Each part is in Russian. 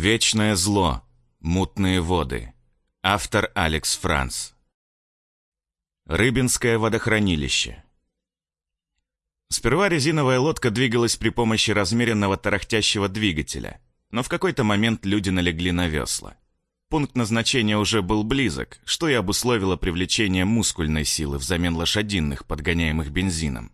Вечное зло. Мутные воды. Автор Алекс Франц. Рыбинское водохранилище. Сперва резиновая лодка двигалась при помощи размеренного тарахтящего двигателя, но в какой-то момент люди налегли на весла. Пункт назначения уже был близок, что и обусловило привлечение мускульной силы взамен лошадиных, подгоняемых бензином.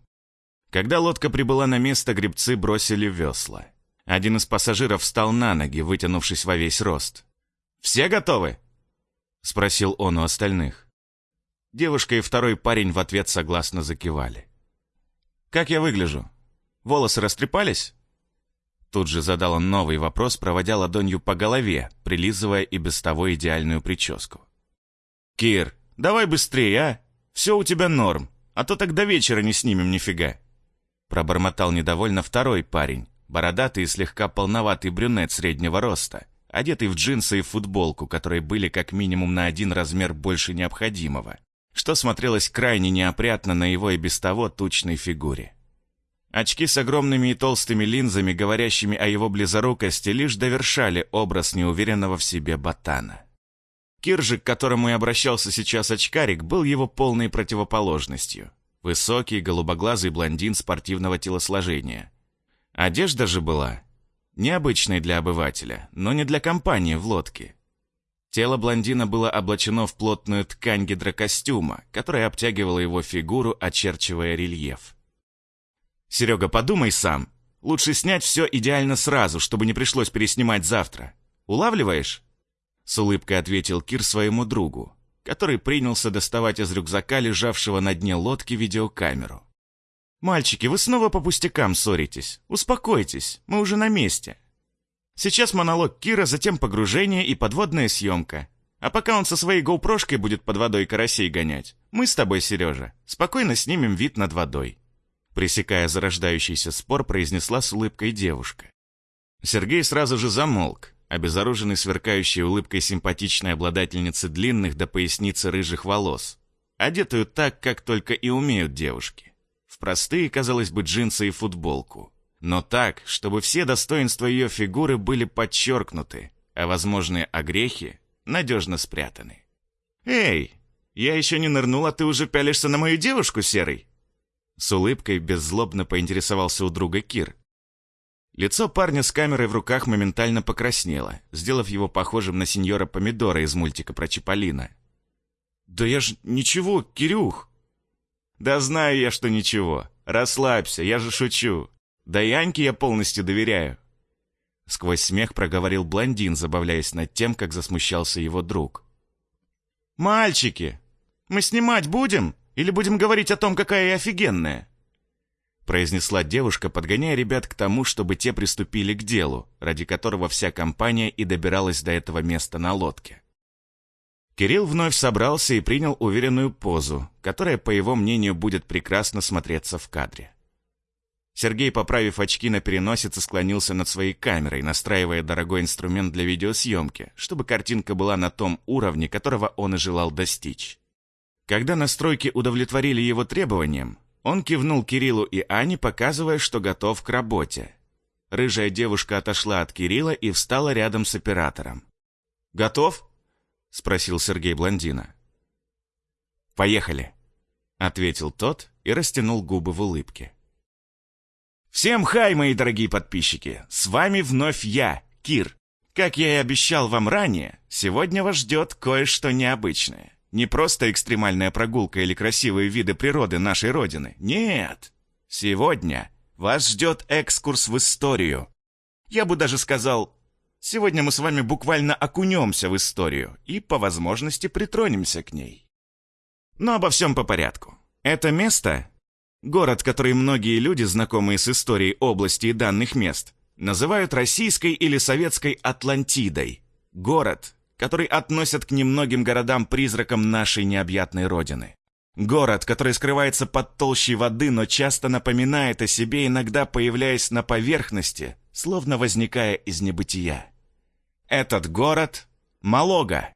Когда лодка прибыла на место, гребцы бросили весла. Один из пассажиров встал на ноги, вытянувшись во весь рост. «Все готовы?» — спросил он у остальных. Девушка и второй парень в ответ согласно закивали. «Как я выгляжу? Волосы растрепались?» Тут же задал он новый вопрос, проводя ладонью по голове, прилизывая и без того идеальную прическу. «Кир, давай быстрее, а? Все у тебя норм, а то так до вечера не снимем нифига!» Пробормотал недовольно второй парень, Бородатый и слегка полноватый брюнет среднего роста, одетый в джинсы и футболку, которые были как минимум на один размер больше необходимого, что смотрелось крайне неопрятно на его и без того тучной фигуре. Очки с огромными и толстыми линзами, говорящими о его близорукости, лишь довершали образ неуверенного в себе ботана. Киржик, к которому и обращался сейчас очкарик, был его полной противоположностью. Высокий, голубоглазый блондин спортивного телосложения – Одежда же была необычной для обывателя, но не для компании в лодке. Тело блондина было облачено в плотную ткань гидрокостюма, которая обтягивала его фигуру, очерчивая рельеф. «Серега, подумай сам. Лучше снять все идеально сразу, чтобы не пришлось переснимать завтра. Улавливаешь?» С улыбкой ответил Кир своему другу, который принялся доставать из рюкзака лежавшего на дне лодки видеокамеру. «Мальчики, вы снова по пустякам ссоритесь. Успокойтесь, мы уже на месте. Сейчас монолог Кира, затем погружение и подводная съемка. А пока он со своей гоупрошкой будет под водой карасей гонять, мы с тобой, Сережа, спокойно снимем вид над водой». Пресекая зарождающийся спор, произнесла с улыбкой девушка. Сергей сразу же замолк, обезоруженный сверкающей улыбкой симпатичной обладательницы длинных до поясницы рыжих волос, одетую так, как только и умеют девушки простые, казалось бы, джинсы и футболку. Но так, чтобы все достоинства ее фигуры были подчеркнуты, а возможные огрехи надежно спрятаны. «Эй, я еще не нырнул, а ты уже пялишься на мою девушку, Серый?» С улыбкой беззлобно поинтересовался у друга Кир. Лицо парня с камерой в руках моментально покраснело, сделав его похожим на сеньора Помидора из мультика про Чиполлино. «Да я ж ничего, Кирюх!» «Да знаю я, что ничего. Расслабься, я же шучу. Да Яньке я полностью доверяю». Сквозь смех проговорил блондин, забавляясь над тем, как засмущался его друг. «Мальчики, мы снимать будем? Или будем говорить о том, какая я офигенная?» произнесла девушка, подгоняя ребят к тому, чтобы те приступили к делу, ради которого вся компания и добиралась до этого места на лодке. Кирилл вновь собрался и принял уверенную позу, которая, по его мнению, будет прекрасно смотреться в кадре. Сергей, поправив очки на переносице, склонился над своей камерой, настраивая дорогой инструмент для видеосъемки, чтобы картинка была на том уровне, которого он и желал достичь. Когда настройки удовлетворили его требованиям, он кивнул Кириллу и Ане, показывая, что готов к работе. Рыжая девушка отошла от Кирилла и встала рядом с оператором. «Готов?» — спросил Сергей блондина. «Поехали», — ответил тот и растянул губы в улыбке. «Всем хай, мои дорогие подписчики! С вами вновь я, Кир. Как я и обещал вам ранее, сегодня вас ждет кое-что необычное. Не просто экстремальная прогулка или красивые виды природы нашей Родины. Нет! Сегодня вас ждет экскурс в историю. Я бы даже сказал, Сегодня мы с вами буквально окунемся в историю и, по возможности, притронемся к ней. Но обо всем по порядку. Это место — город, который многие люди, знакомые с историей области и данных мест, называют российской или советской Атлантидой. Город, который относят к немногим городам-призракам нашей необъятной родины. Город, который скрывается под толщей воды, но часто напоминает о себе, иногда появляясь на поверхности, словно возникая из небытия. Этот город — Малога.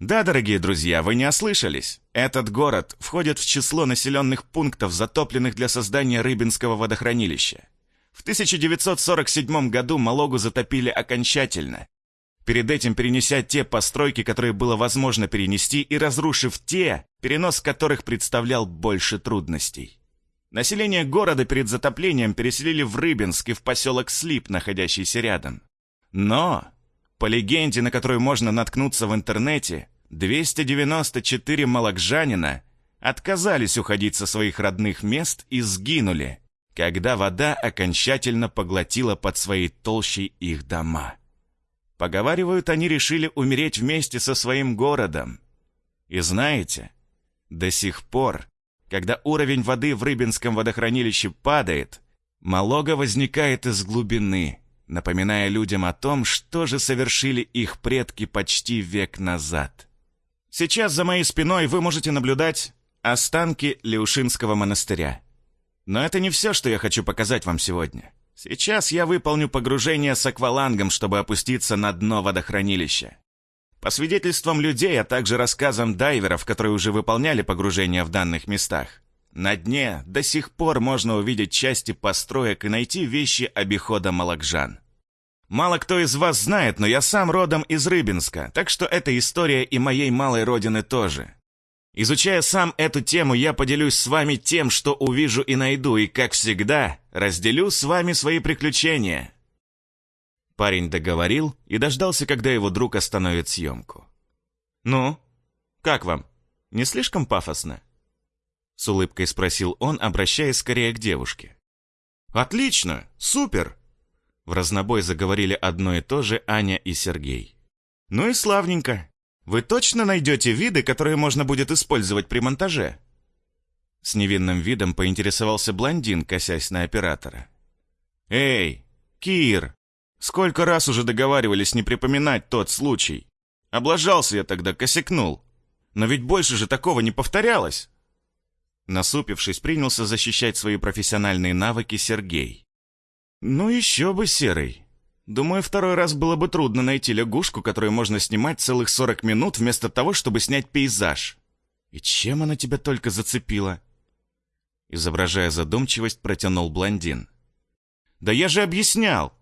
Да, дорогие друзья, вы не ослышались. Этот город входит в число населенных пунктов, затопленных для создания Рыбинского водохранилища. В 1947 году Малогу затопили окончательно. Перед этим перенеся те постройки, которые было возможно перенести, и разрушив те, перенос которых представлял больше трудностей. Население города перед затоплением переселили в Рыбинск и в поселок Слип, находящийся рядом. Но, по легенде, на которую можно наткнуться в интернете, 294 малакжанина отказались уходить со своих родных мест и сгинули, когда вода окончательно поглотила под своей толщей их дома. Поговаривают, они решили умереть вместе со своим городом. И знаете, до сих пор, когда уровень воды в Рыбинском водохранилище падает, Малога возникает из глубины, напоминая людям о том, что же совершили их предки почти век назад. Сейчас за моей спиной вы можете наблюдать останки Леушинского монастыря. Но это не все, что я хочу показать вам сегодня. Сейчас я выполню погружение с аквалангом, чтобы опуститься на дно водохранилища. По свидетельствам людей, а также рассказам дайверов, которые уже выполняли погружение в данных местах, на дне до сих пор можно увидеть части построек и найти вещи обихода Малакжан. Мало кто из вас знает, но я сам родом из Рыбинска, так что эта история и моей малой родины тоже. Изучая сам эту тему, я поделюсь с вами тем, что увижу и найду, и, как всегда, разделю с вами свои приключения. Парень договорил и дождался, когда его друг остановит съемку. «Ну, как вам? Не слишком пафосно?» С улыбкой спросил он, обращаясь скорее к девушке. «Отлично! Супер!» В разнобой заговорили одно и то же Аня и Сергей. «Ну и славненько. Вы точно найдете виды, которые можно будет использовать при монтаже?» С невинным видом поинтересовался блондин, косясь на оператора. «Эй, Кир, сколько раз уже договаривались не припоминать тот случай? Облажался я тогда, косякнул. Но ведь больше же такого не повторялось!» Насупившись, принялся защищать свои профессиональные навыки Сергей. «Ну еще бы, Серый. Думаю, второй раз было бы трудно найти лягушку, которую можно снимать целых 40 минут вместо того, чтобы снять пейзаж. И чем она тебя только зацепила?» Изображая задумчивость, протянул блондин. «Да я же объяснял.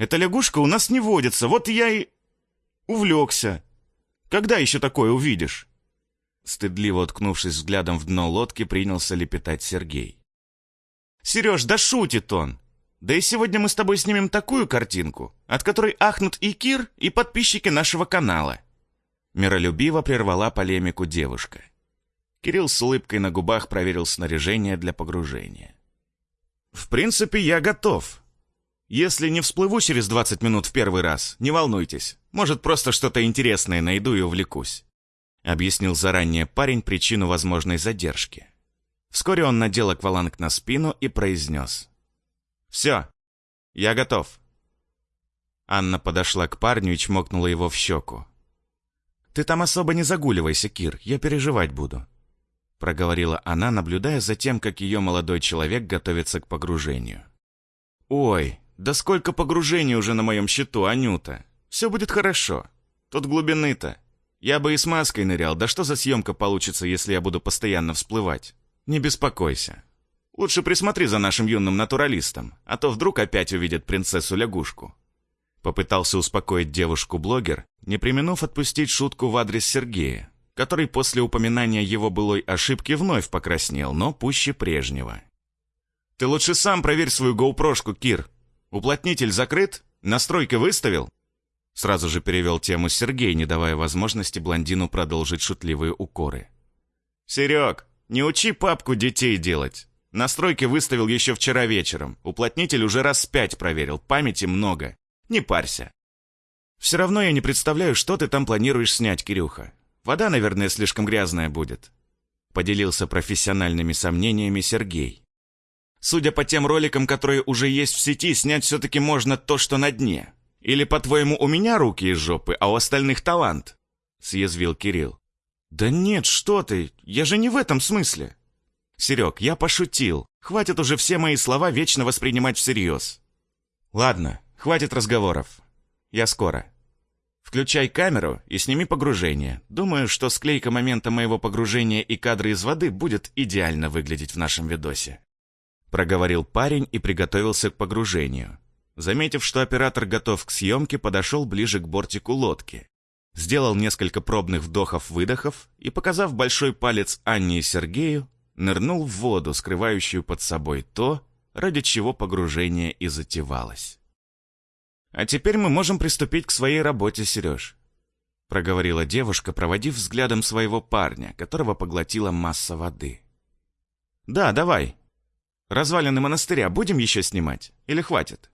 Эта лягушка у нас не водится, вот я и... увлекся. Когда еще такое увидишь?» Стыдливо уткнувшись взглядом в дно лодки, принялся лепетать Сергей. «Сереж, да шутит он! Да и сегодня мы с тобой снимем такую картинку, от которой ахнут и Кир, и подписчики нашего канала. Миролюбиво прервала полемику девушка. Кирилл с улыбкой на губах проверил снаряжение для погружения. «В принципе, я готов. Если не всплыву через 20 минут в первый раз, не волнуйтесь. Может, просто что-то интересное найду и увлекусь», — объяснил заранее парень причину возможной задержки. Вскоре он надел акваланг на спину и произнес. «Все, я готов». Анна подошла к парню и чмокнула его в щеку. «Ты там особо не загуливайся, Кир, я переживать буду», проговорила она, наблюдая за тем, как ее молодой человек готовится к погружению. «Ой, да сколько погружений уже на моем счету, Анюта! Все будет хорошо. Тут глубины-то. Я бы и с маской нырял, да что за съемка получится, если я буду постоянно всплывать? Не беспокойся, Лучше присмотри за нашим юным натуралистом, а то вдруг опять увидит принцессу-лягушку». Попытался успокоить девушку-блогер, не применув отпустить шутку в адрес Сергея, который после упоминания его былой ошибки вновь покраснел, но пуще прежнего. «Ты лучше сам проверь свою гоупрошку, Кир. Уплотнитель закрыт? Настройки выставил?» Сразу же перевел тему Сергей, не давая возможности блондину продолжить шутливые укоры. «Серег, не учи папку детей делать. Настройки выставил еще вчера вечером. Уплотнитель уже раз пять проверил. Памяти много. Не парься. Все равно я не представляю, что ты там планируешь снять, Кирюха. Вода, наверное, слишком грязная будет. Поделился профессиональными сомнениями Сергей. Судя по тем роликам, которые уже есть в сети, снять все-таки можно то, что на дне. Или, по-твоему, у меня руки из жопы, а у остальных талант? Съязвил Кирилл. Да нет, что ты, я же не в этом смысле. Серег, я пошутил. Хватит уже все мои слова вечно воспринимать всерьез. Ладно, хватит разговоров. Я скоро. Включай камеру и сними погружение. Думаю, что склейка момента моего погружения и кадры из воды будет идеально выглядеть в нашем видосе. Проговорил парень и приготовился к погружению. Заметив, что оператор готов к съемке, подошел ближе к бортику лодки. Сделал несколько пробных вдохов-выдохов и, показав большой палец Анне и Сергею, нырнул в воду, скрывающую под собой то, ради чего погружение и затевалось. «А теперь мы можем приступить к своей работе, Сереж», проговорила девушка, проводив взглядом своего парня, которого поглотила масса воды. «Да, давай. Развалины монастыря будем еще снимать? Или хватит?»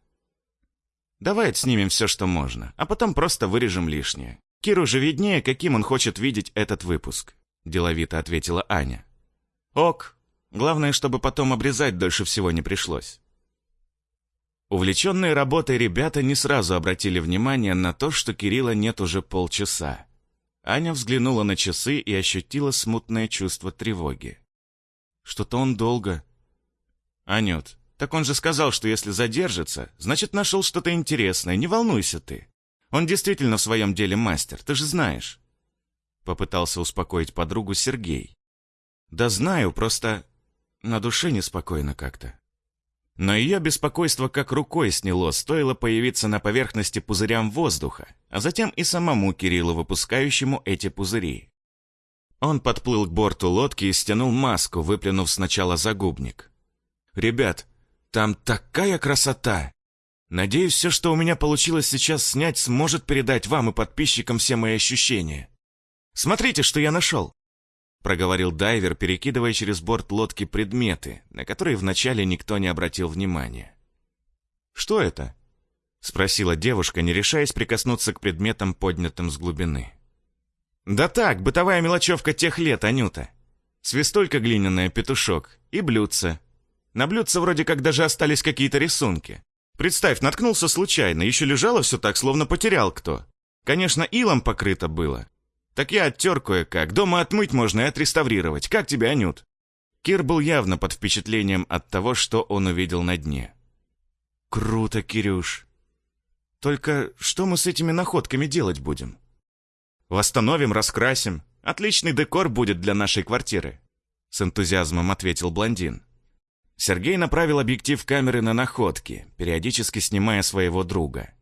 «Давай отснимем все, что можно, а потом просто вырежем лишнее. Киру же виднее, каким он хочет видеть этот выпуск», деловито ответила Аня. «Ок. Главное, чтобы потом обрезать дольше всего не пришлось». Увлеченные работой ребята не сразу обратили внимание на то, что Кирилла нет уже полчаса. Аня взглянула на часы и ощутила смутное чувство тревоги. Что-то он долго. Анют, так он же сказал, что если задержится, значит нашел что-то интересное, не волнуйся ты. Он действительно в своем деле мастер, ты же знаешь. Попытался успокоить подругу Сергей. Да знаю, просто на душе неспокойно как-то. Но ее беспокойство как рукой сняло, стоило появиться на поверхности пузырям воздуха, а затем и самому Кириллу, выпускающему эти пузыри. Он подплыл к борту лодки и стянул маску, выплюнув сначала загубник. «Ребят, там такая красота! Надеюсь, все, что у меня получилось сейчас снять, сможет передать вам и подписчикам все мои ощущения. Смотрите, что я нашел!» проговорил дайвер, перекидывая через борт лодки предметы, на которые вначале никто не обратил внимания. «Что это?» — спросила девушка, не решаясь прикоснуться к предметам, поднятым с глубины. «Да так, бытовая мелочевка тех лет, Анюта. Свистулька глиняная, петушок и блюдце. На блюдце вроде как даже остались какие-то рисунки. Представь, наткнулся случайно, еще лежало все так, словно потерял кто. Конечно, илом покрыто было, так я оттер кое-как. Дома отмыть можно и отреставрировать. Как тебе, Анют?» Кир был явно под впечатлением от того, что он увидел на дне. «Круто, Кирюш. Только что мы с этими находками делать будем?» «Восстановим, раскрасим. Отличный декор будет для нашей квартиры», — с энтузиазмом ответил блондин. Сергей направил объектив камеры на находки, периодически снимая своего друга.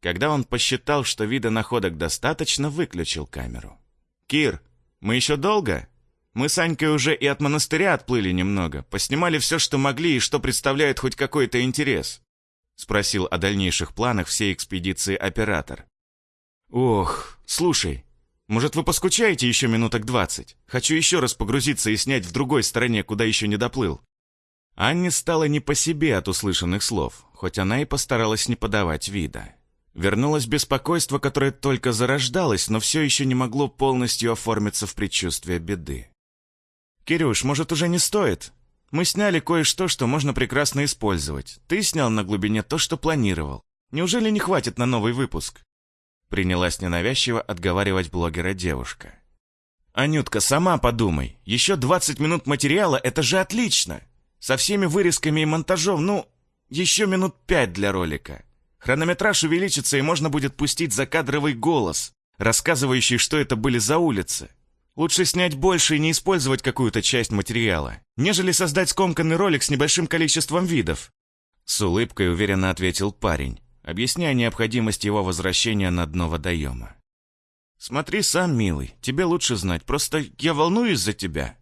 Когда он посчитал, что вида находок достаточно, выключил камеру. «Кир, мы еще долго?» Мы с Анькой уже и от монастыря отплыли немного, поснимали все, что могли и что представляет хоть какой-то интерес. Спросил о дальнейших планах всей экспедиции оператор. Ох, слушай, может вы поскучаете еще минуток двадцать? Хочу еще раз погрузиться и снять в другой стороне, куда еще не доплыл. Анне стало не по себе от услышанных слов, хоть она и постаралась не подавать вида. Вернулось беспокойство, которое только зарождалось, но все еще не могло полностью оформиться в предчувствие беды. «Кирюш, может, уже не стоит? Мы сняли кое-что, что можно прекрасно использовать. Ты снял на глубине то, что планировал. Неужели не хватит на новый выпуск?» Принялась ненавязчиво отговаривать блогера девушка. «Анютка, сама подумай. Еще 20 минут материала — это же отлично. Со всеми вырезками и монтажом, ну, еще минут пять для ролика. Хронометраж увеличится, и можно будет пустить закадровый голос, рассказывающий, что это были за улицы. Лучше снять больше и не использовать какую-то часть материала, нежели создать скомканный ролик с небольшим количеством видов. С улыбкой уверенно ответил парень, объясняя необходимость его возвращения на дно водоема. «Смотри сам, милый, тебе лучше знать, просто я волнуюсь за тебя».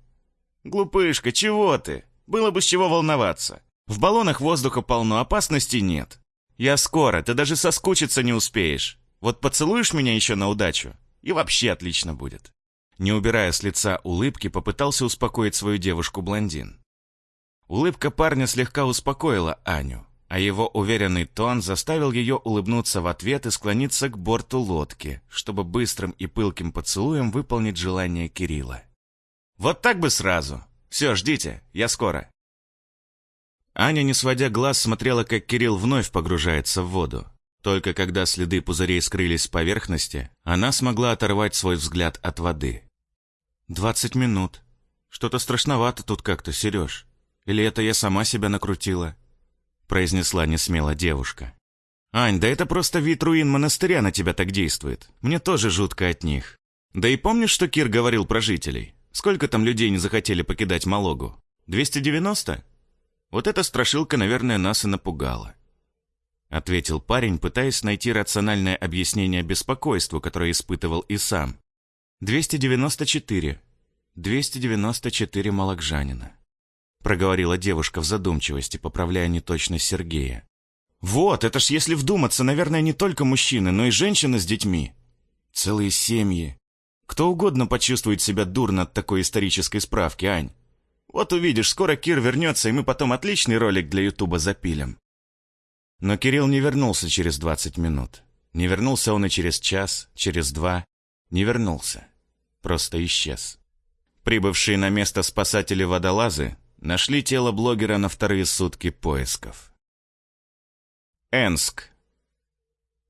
«Глупышка, чего ты? Было бы с чего волноваться. В баллонах воздуха полно, опасности нет. «Я скоро, ты даже соскучиться не успеешь. Вот поцелуешь меня еще на удачу, и вообще отлично будет». Не убирая с лица улыбки, попытался успокоить свою девушку-блондин. Улыбка парня слегка успокоила Аню, а его уверенный тон заставил ее улыбнуться в ответ и склониться к борту лодки, чтобы быстрым и пылким поцелуем выполнить желание Кирилла. «Вот так бы сразу! Все, ждите, я скоро!» Аня, не сводя глаз, смотрела, как Кирилл вновь погружается в воду. Только когда следы пузырей скрылись с поверхности, она смогла оторвать свой взгляд от воды. «Двадцать минут. Что-то страшновато тут как-то, Сереж. Или это я сама себя накрутила?» произнесла несмело девушка. «Ань, да это просто вид руин монастыря на тебя так действует. Мне тоже жутко от них. Да и помнишь, что Кир говорил про жителей? Сколько там людей не захотели покидать Малогу? 290? Вот эта страшилка, наверное, нас и напугала. Ответил парень, пытаясь найти рациональное объяснение беспокойству, которое испытывал и сам. 294. 294 малокжанина. Проговорила девушка в задумчивости, поправляя неточность Сергея. Вот, это ж если вдуматься, наверное, не только мужчины, но и женщины с детьми. Целые семьи. Кто угодно почувствует себя дурно от такой исторической справки, Ань. Вот увидишь, скоро Кир вернется, и мы потом отличный ролик для Ютуба запилим. Но Кирилл не вернулся через 20 минут. Не вернулся он и через час, через два. Не вернулся. Просто исчез. Прибывшие на место спасатели-водолазы нашли тело блогера на вторые сутки поисков. Энск.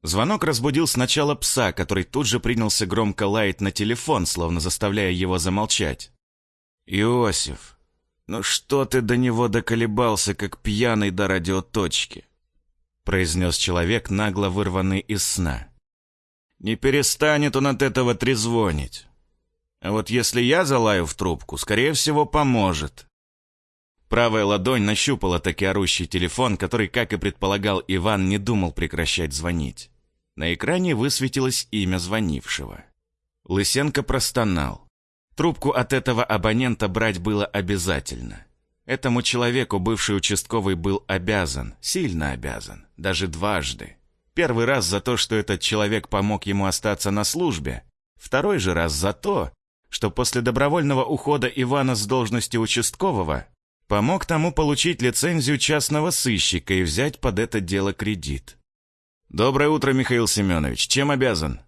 Звонок разбудил сначала пса, который тут же принялся громко лаять на телефон, словно заставляя его замолчать. «Иосиф, ну что ты до него доколебался, как пьяный до радиоточки?» произнес человек, нагло вырванный из сна. «Не перестанет он от этого трезвонить. А вот если я залаю в трубку, скорее всего, поможет. Правая ладонь нащупала таки орущий телефон, который, как и предполагал Иван, не думал прекращать звонить. На экране высветилось имя звонившего. Лысенко простонал. Трубку от этого абонента брать было обязательно. Этому человеку бывший участковый был обязан, сильно обязан, даже дважды. Первый раз за то, что этот человек помог ему остаться на службе, второй же раз за то, что после добровольного ухода Ивана с должности участкового Помог тому получить лицензию частного сыщика и взять под это дело кредит. «Доброе утро, Михаил Семенович. Чем обязан?»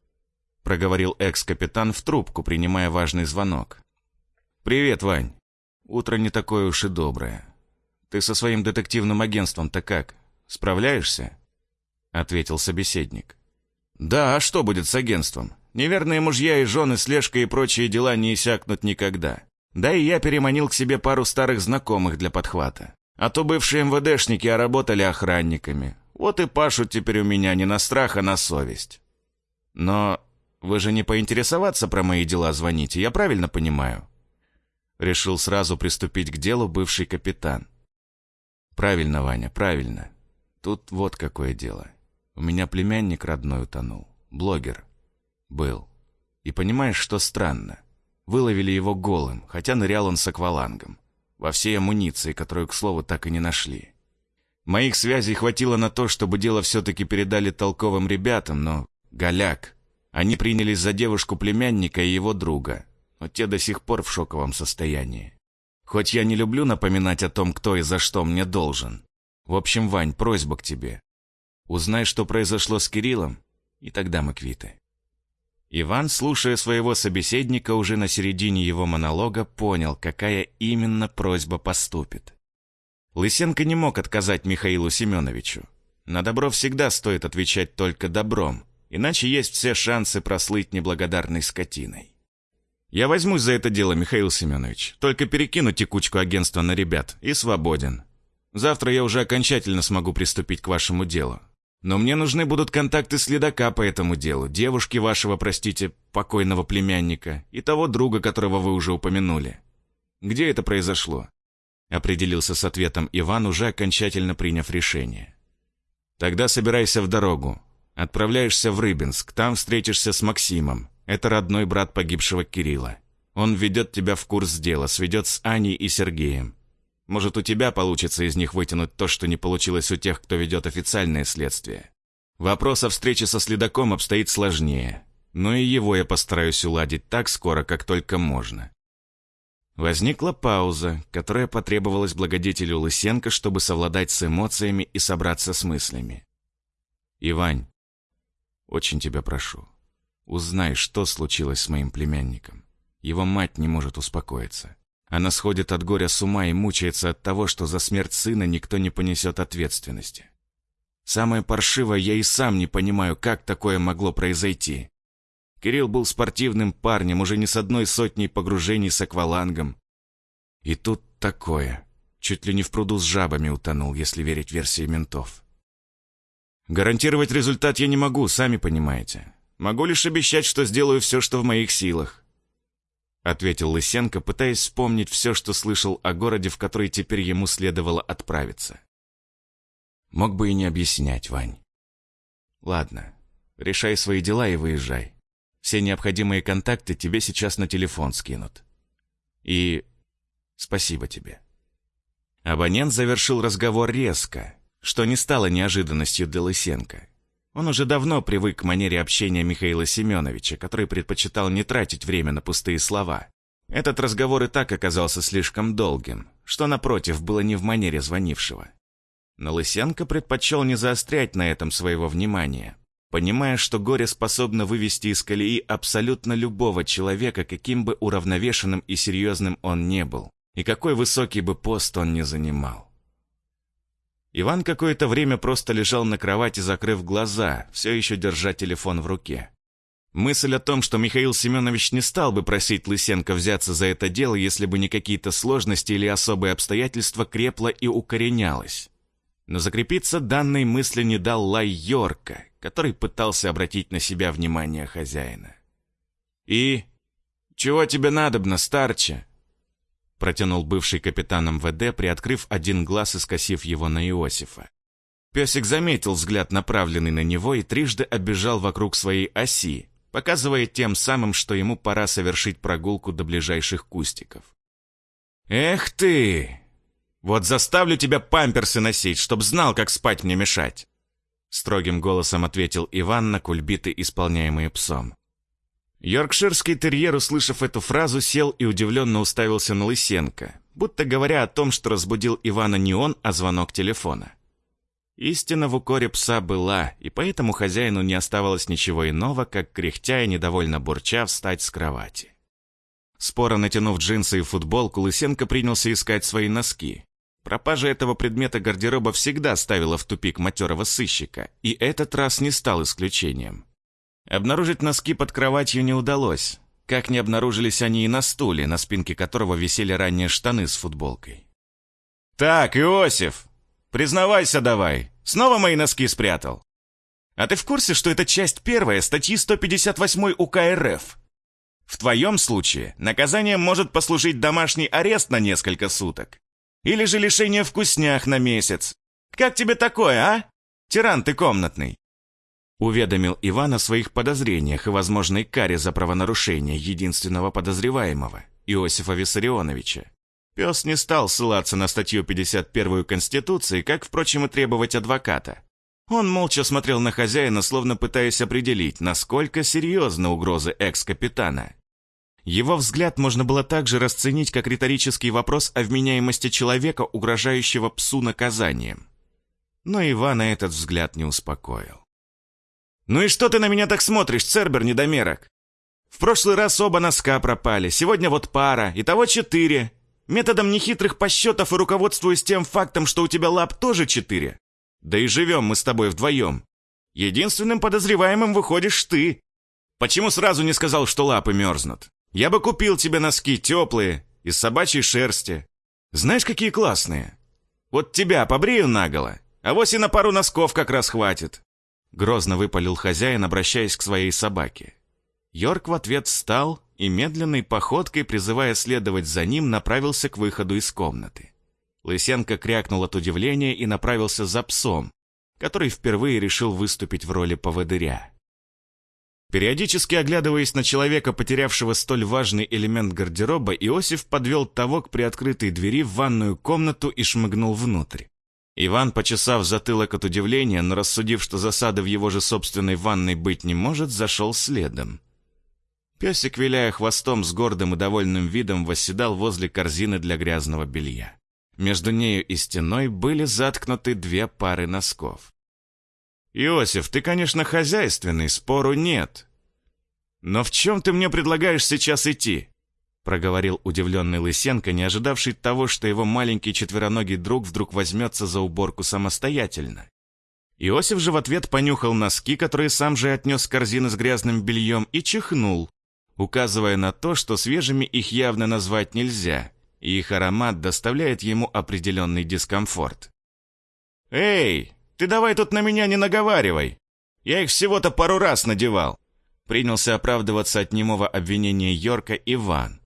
Проговорил экс-капитан в трубку, принимая важный звонок. «Привет, Вань. Утро не такое уж и доброе. Ты со своим детективным агентством-то как? Справляешься?» Ответил собеседник. «Да, а что будет с агентством? Неверные мужья и жены, слежка и прочие дела не иссякнут никогда. Да и я переманил к себе пару старых знакомых для подхвата. А то бывшие МВДшники, а работали охранниками. Вот и пашут теперь у меня не на страх, а на совесть. Но вы же не поинтересоваться про мои дела звоните, я правильно понимаю?» Решил сразу приступить к делу бывший капитан. «Правильно, Ваня, правильно. Тут вот какое дело. У меня племянник родной утонул. Блогер. Был. И понимаешь, что странно? Выловили его голым, хотя нырял он с аквалангом. Во всей амуниции, которую, к слову, так и не нашли. Моих связей хватило на то, чтобы дело все-таки передали толковым ребятам, но... Голяк. Они принялись за девушку племянника и его друга, но те до сих пор в шоковом состоянии. Хоть я не люблю напоминать о том, кто и за что мне должен. В общем, Вань, просьба к тебе. Узнай, что произошло с Кириллом, и тогда мы квиты. Иван, слушая своего собеседника уже на середине его монолога, понял, какая именно просьба поступит. Лысенко не мог отказать Михаилу Семеновичу. На добро всегда стоит отвечать только добром, иначе есть все шансы прослыть неблагодарной скотиной. «Я возьмусь за это дело, Михаил Семенович. Только перекину текучку агентства на ребят и свободен. Завтра я уже окончательно смогу приступить к вашему делу. Но мне нужны будут контакты следака по этому делу, девушки вашего, простите, покойного племянника и того друга, которого вы уже упомянули. Где это произошло?» Определился с ответом Иван, уже окончательно приняв решение. «Тогда собирайся в дорогу. Отправляешься в Рыбинск, там встретишься с Максимом. Это родной брат погибшего Кирилла. Он ведет тебя в курс дела, сведет с Аней и Сергеем. Может, у тебя получится из них вытянуть то, что не получилось у тех, кто ведет официальное следствие. Вопрос о встрече со следаком обстоит сложнее, но и его я постараюсь уладить так скоро, как только можно. Возникла пауза, которая потребовалась благодетелю Лысенко, чтобы совладать с эмоциями и собраться с мыслями. «Ивань, очень тебя прошу, узнай, что случилось с моим племянником. Его мать не может успокоиться. Она сходит от горя с ума и мучается от того, что за смерть сына никто не понесет ответственности. Самое паршивое, я и сам не понимаю, как такое могло произойти. Кирилл был спортивным парнем, уже не с одной сотней погружений с аквалангом. И тут такое. Чуть ли не в пруду с жабами утонул, если верить версии ментов. Гарантировать результат я не могу, сами понимаете. Могу лишь обещать, что сделаю все, что в моих силах. — ответил Лысенко, пытаясь вспомнить все, что слышал о городе, в который теперь ему следовало отправиться. Мог бы и не объяснять, Вань. Ладно, решай свои дела и выезжай. Все необходимые контакты тебе сейчас на телефон скинут. И спасибо тебе. Абонент завершил разговор резко, что не стало неожиданностью для Лысенко. Он уже давно привык к манере общения Михаила Семеновича, который предпочитал не тратить время на пустые слова. Этот разговор и так оказался слишком долгим, что, напротив, было не в манере звонившего. Но Лысенко предпочел не заострять на этом своего внимания, понимая, что горе способно вывести из колеи абсолютно любого человека, каким бы уравновешенным и серьезным он не был, и какой высокий бы пост он ни занимал. Иван какое-то время просто лежал на кровати, закрыв глаза, все еще держа телефон в руке. Мысль о том, что Михаил Семенович не стал бы просить Лысенко взяться за это дело, если бы не какие-то сложности или особые обстоятельства, крепла и укоренялась. Но закрепиться данной мысли не дал лай Йорка, который пытался обратить на себя внимание хозяина. «И? Чего тебе надобно, старче?» Протянул бывший капитан МВД, приоткрыв один глаз и скосив его на Иосифа. Песик заметил взгляд, направленный на него, и трижды оббежал вокруг своей оси, показывая тем самым, что ему пора совершить прогулку до ближайших кустиков. «Эх ты! Вот заставлю тебя памперсы носить, чтоб знал, как спать мне мешать!» Строгим голосом ответил Иван на кульбиты, исполняемые псом. Йоркширский терьер, услышав эту фразу, сел и удивленно уставился на Лысенко, будто говоря о том, что разбудил Ивана не он, а звонок телефона. Истина в укоре пса была, и поэтому хозяину не оставалось ничего иного, как кряхтя и недовольно бурча встать с кровати. Споро натянув джинсы и футболку, Лысенко принялся искать свои носки. Пропажа этого предмета гардероба всегда ставила в тупик матерого сыщика, и этот раз не стал исключением. Обнаружить носки под кроватью не удалось, как не обнаружились они и на стуле, на спинке которого висели ранние штаны с футболкой. «Так, Иосиф, признавайся давай, снова мои носки спрятал? А ты в курсе, что это часть первая статьи 158 УК РФ? В твоем случае наказанием может послужить домашний арест на несколько суток. Или же лишение вкуснях на месяц. Как тебе такое, а? Тиран ты комнатный уведомил Иван о своих подозрениях и возможной каре за правонарушение единственного подозреваемого, Иосифа Виссарионовича. Пес не стал ссылаться на статью 51 Конституции, как, впрочем, и требовать адвоката. Он молча смотрел на хозяина, словно пытаясь определить, насколько серьезны угрозы экс-капитана. Его взгляд можно было также расценить как риторический вопрос о вменяемости человека, угрожающего псу наказанием. Но Ивана этот взгляд не успокоил. «Ну и что ты на меня так смотришь, Цербер недомерок? В прошлый раз оба носка пропали, сегодня вот пара, итого четыре. Методом нехитрых подсчетов и руководствуясь тем фактом, что у тебя лап тоже четыре. Да и живем мы с тобой вдвоем. Единственным подозреваемым выходишь ты. Почему сразу не сказал, что лапы мерзнут? Я бы купил тебе носки теплые, из собачьей шерсти. Знаешь, какие классные? Вот тебя побрею наголо, а вось и на пару носков как раз хватит. Грозно выпалил хозяин, обращаясь к своей собаке. Йорк в ответ встал и медленной походкой, призывая следовать за ним, направился к выходу из комнаты. Лысенко крякнул от удивления и направился за псом, который впервые решил выступить в роли поводыря. Периодически оглядываясь на человека, потерявшего столь важный элемент гардероба, Иосиф подвел того к приоткрытой двери в ванную комнату и шмыгнул внутрь. Иван, почесав затылок от удивления, но рассудив, что засады в его же собственной ванной быть не может, зашел следом. Песик, виляя хвостом с гордым и довольным видом, восседал возле корзины для грязного белья. Между нею и стеной были заткнуты две пары носков. «Иосиф, ты, конечно, хозяйственный, спору нет. Но в чем ты мне предлагаешь сейчас идти?» Проговорил удивленный Лысенко, не ожидавший того, что его маленький четвероногий друг вдруг возьмется за уборку самостоятельно. Иосиф же в ответ понюхал носки, которые сам же отнес корзины с грязным бельем, и чихнул, указывая на то, что свежими их явно назвать нельзя, и их аромат доставляет ему определенный дискомфорт. «Эй, ты давай тут на меня не наговаривай! Я их всего-то пару раз надевал!» Принялся оправдываться от немого обвинения Йорка Иван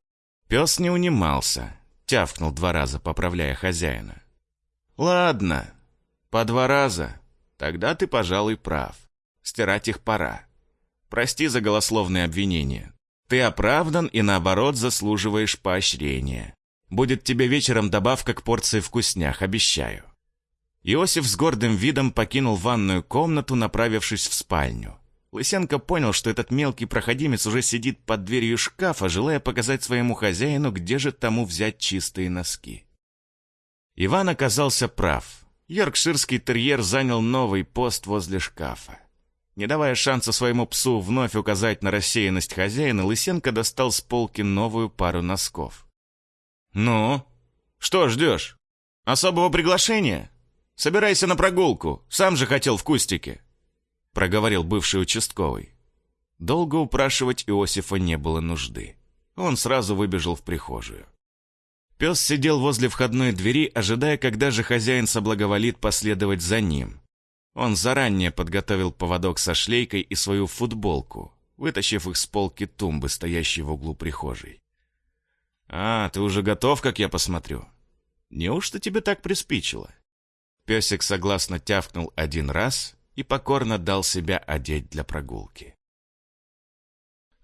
Пес не унимался, тявкнул два раза, поправляя хозяина. «Ладно, по два раза. Тогда ты, пожалуй, прав. Стирать их пора. Прости за голословные обвинения. Ты оправдан и, наоборот, заслуживаешь поощрения. Будет тебе вечером добавка к порции вкуснях, обещаю». Иосиф с гордым видом покинул ванную комнату, направившись в спальню. Лысенко понял, что этот мелкий проходимец уже сидит под дверью шкафа, желая показать своему хозяину, где же тому взять чистые носки. Иван оказался прав. Йоркширский терьер занял новый пост возле шкафа. Не давая шанса своему псу вновь указать на рассеянность хозяина, Лысенко достал с полки новую пару носков. «Ну? Что ждешь? Особого приглашения?» Собирайся на прогулку, сам же хотел в кустике», — проговорил бывший участковый. Долго упрашивать Иосифа не было нужды. Он сразу выбежал в прихожую. Пес сидел возле входной двери, ожидая, когда же хозяин соблаговолит последовать за ним. Он заранее подготовил поводок со шлейкой и свою футболку, вытащив их с полки тумбы, стоящей в углу прихожей. «А, ты уже готов, как я посмотрю? Неужто тебе так приспичило?» Песик согласно тявкнул один раз и покорно дал себя одеть для прогулки.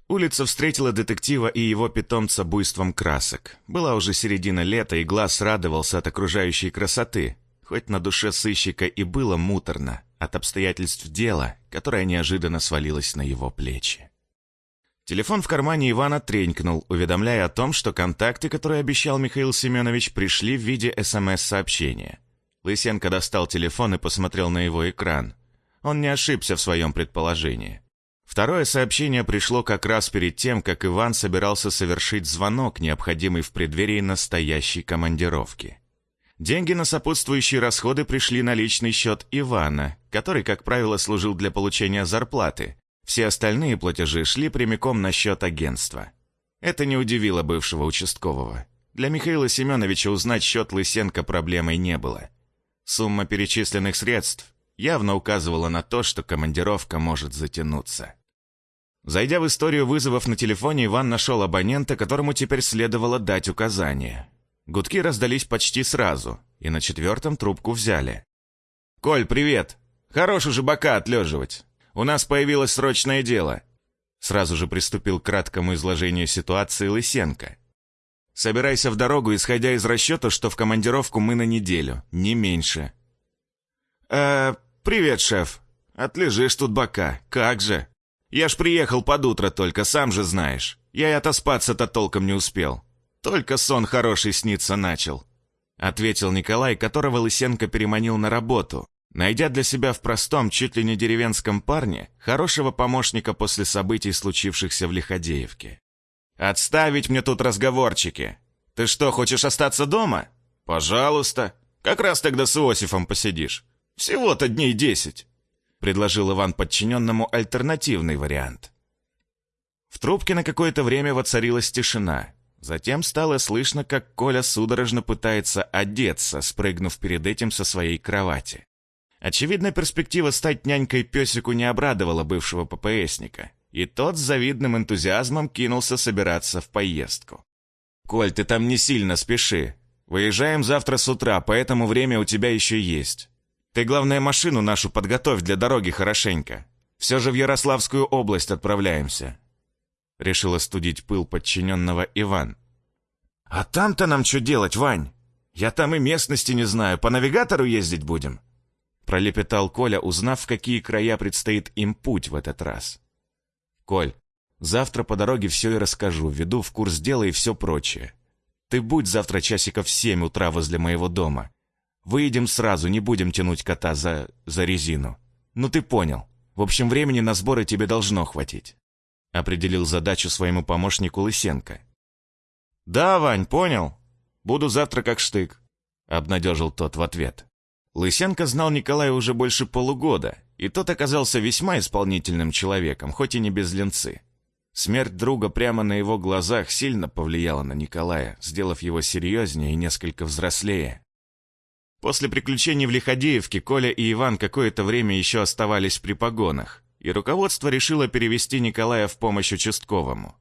Улица встретила детектива и его питомца буйством красок. Была уже середина лета, и глаз радовался от окружающей красоты, хоть на душе сыщика и было муторно от обстоятельств дела, которое неожиданно свалилось на его плечи. Телефон в кармане Ивана тренькнул, уведомляя о том, что контакты, которые обещал Михаил Семенович, пришли в виде СМС-сообщения. Лысенко достал телефон и посмотрел на его экран. Он не ошибся в своем предположении. Второе сообщение пришло как раз перед тем, как Иван собирался совершить звонок, необходимый в преддверии настоящей командировки. Деньги на сопутствующие расходы пришли на личный счет Ивана, который, как правило, служил для получения зарплаты. Все остальные платежи шли прямиком на счет агентства. Это не удивило бывшего участкового. Для Михаила Семеновича узнать счет Лысенко проблемой не было. Сумма перечисленных средств явно указывала на то, что командировка может затянуться. Зайдя в историю вызовов на телефоне, Иван нашел абонента, которому теперь следовало дать указание. Гудки раздались почти сразу, и на четвертом трубку взяли. «Коль, привет! Хорош уже бока отлеживать. У нас появилось срочное дело». Сразу же приступил к краткому изложению ситуации Лысенко. Собирайся в дорогу, исходя из расчета, что в командировку мы на неделю, не меньше. «Э, привет, шеф. Отлежишь тут бока. Как же? Я ж приехал под утро только, сам же знаешь. Я и отоспаться-то толком не успел. Только сон хороший снится начал», — ответил Николай, которого Лысенко переманил на работу, найдя для себя в простом, чуть ли не деревенском парне хорошего помощника после событий, случившихся в Лиходеевке. «Отставить мне тут разговорчики. Ты что, хочешь остаться дома? Пожалуйста. Как раз тогда с Иосифом посидишь. Всего-то дней десять», — предложил Иван подчиненному альтернативный вариант. В трубке на какое-то время воцарилась тишина. Затем стало слышно, как Коля судорожно пытается одеться, спрыгнув перед этим со своей кровати. Очевидно, перспектива стать нянькой песику не обрадовала бывшего ППСника и тот с завидным энтузиазмом кинулся собираться в поездку. «Коль, ты там не сильно спеши. Выезжаем завтра с утра, поэтому время у тебя еще есть. Ты, главное, машину нашу подготовь для дороги хорошенько. Все же в Ярославскую область отправляемся». Решил остудить пыл подчиненного Иван. «А там-то нам что делать, Вань? Я там и местности не знаю, по навигатору ездить будем?» Пролепетал Коля, узнав, в какие края предстоит им путь в этот раз. Коль, завтра по дороге все и расскажу, веду в курс дела и все прочее. Ты будь завтра часиков в семь утра возле моего дома. Выедем сразу, не будем тянуть кота за... за резину. Ну ты понял. В общем, времени на сборы тебе должно хватить. Определил задачу своему помощнику Лысенко. «Да, Вань, понял. Буду завтра как штык», — обнадежил тот в ответ. Лысенко знал Николая уже больше полугода и тот оказался весьма исполнительным человеком, хоть и не без ленцы. Смерть друга прямо на его глазах сильно повлияла на Николая, сделав его серьезнее и несколько взрослее. После приключений в Лиходеевке Коля и Иван какое-то время еще оставались при погонах, и руководство решило перевести Николая в помощь участковому.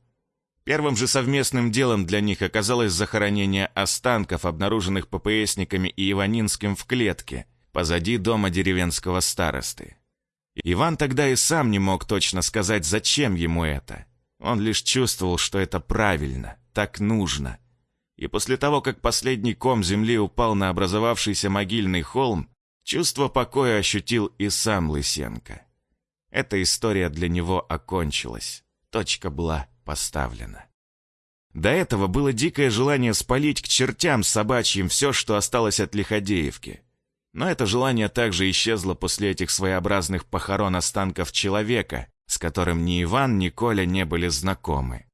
Первым же совместным делом для них оказалось захоронение останков, обнаруженных ППСниками и Иванинским в клетке, позади дома деревенского старосты. Иван тогда и сам не мог точно сказать, зачем ему это. Он лишь чувствовал, что это правильно, так нужно. И после того, как последний ком земли упал на образовавшийся могильный холм, чувство покоя ощутил и сам Лысенко. Эта история для него окончилась. Точка была поставлена. До этого было дикое желание спалить к чертям собачьим все, что осталось от Лиходеевки. Но это желание также исчезло после этих своеобразных похорон останков человека, с которым ни Иван, ни Коля не были знакомы.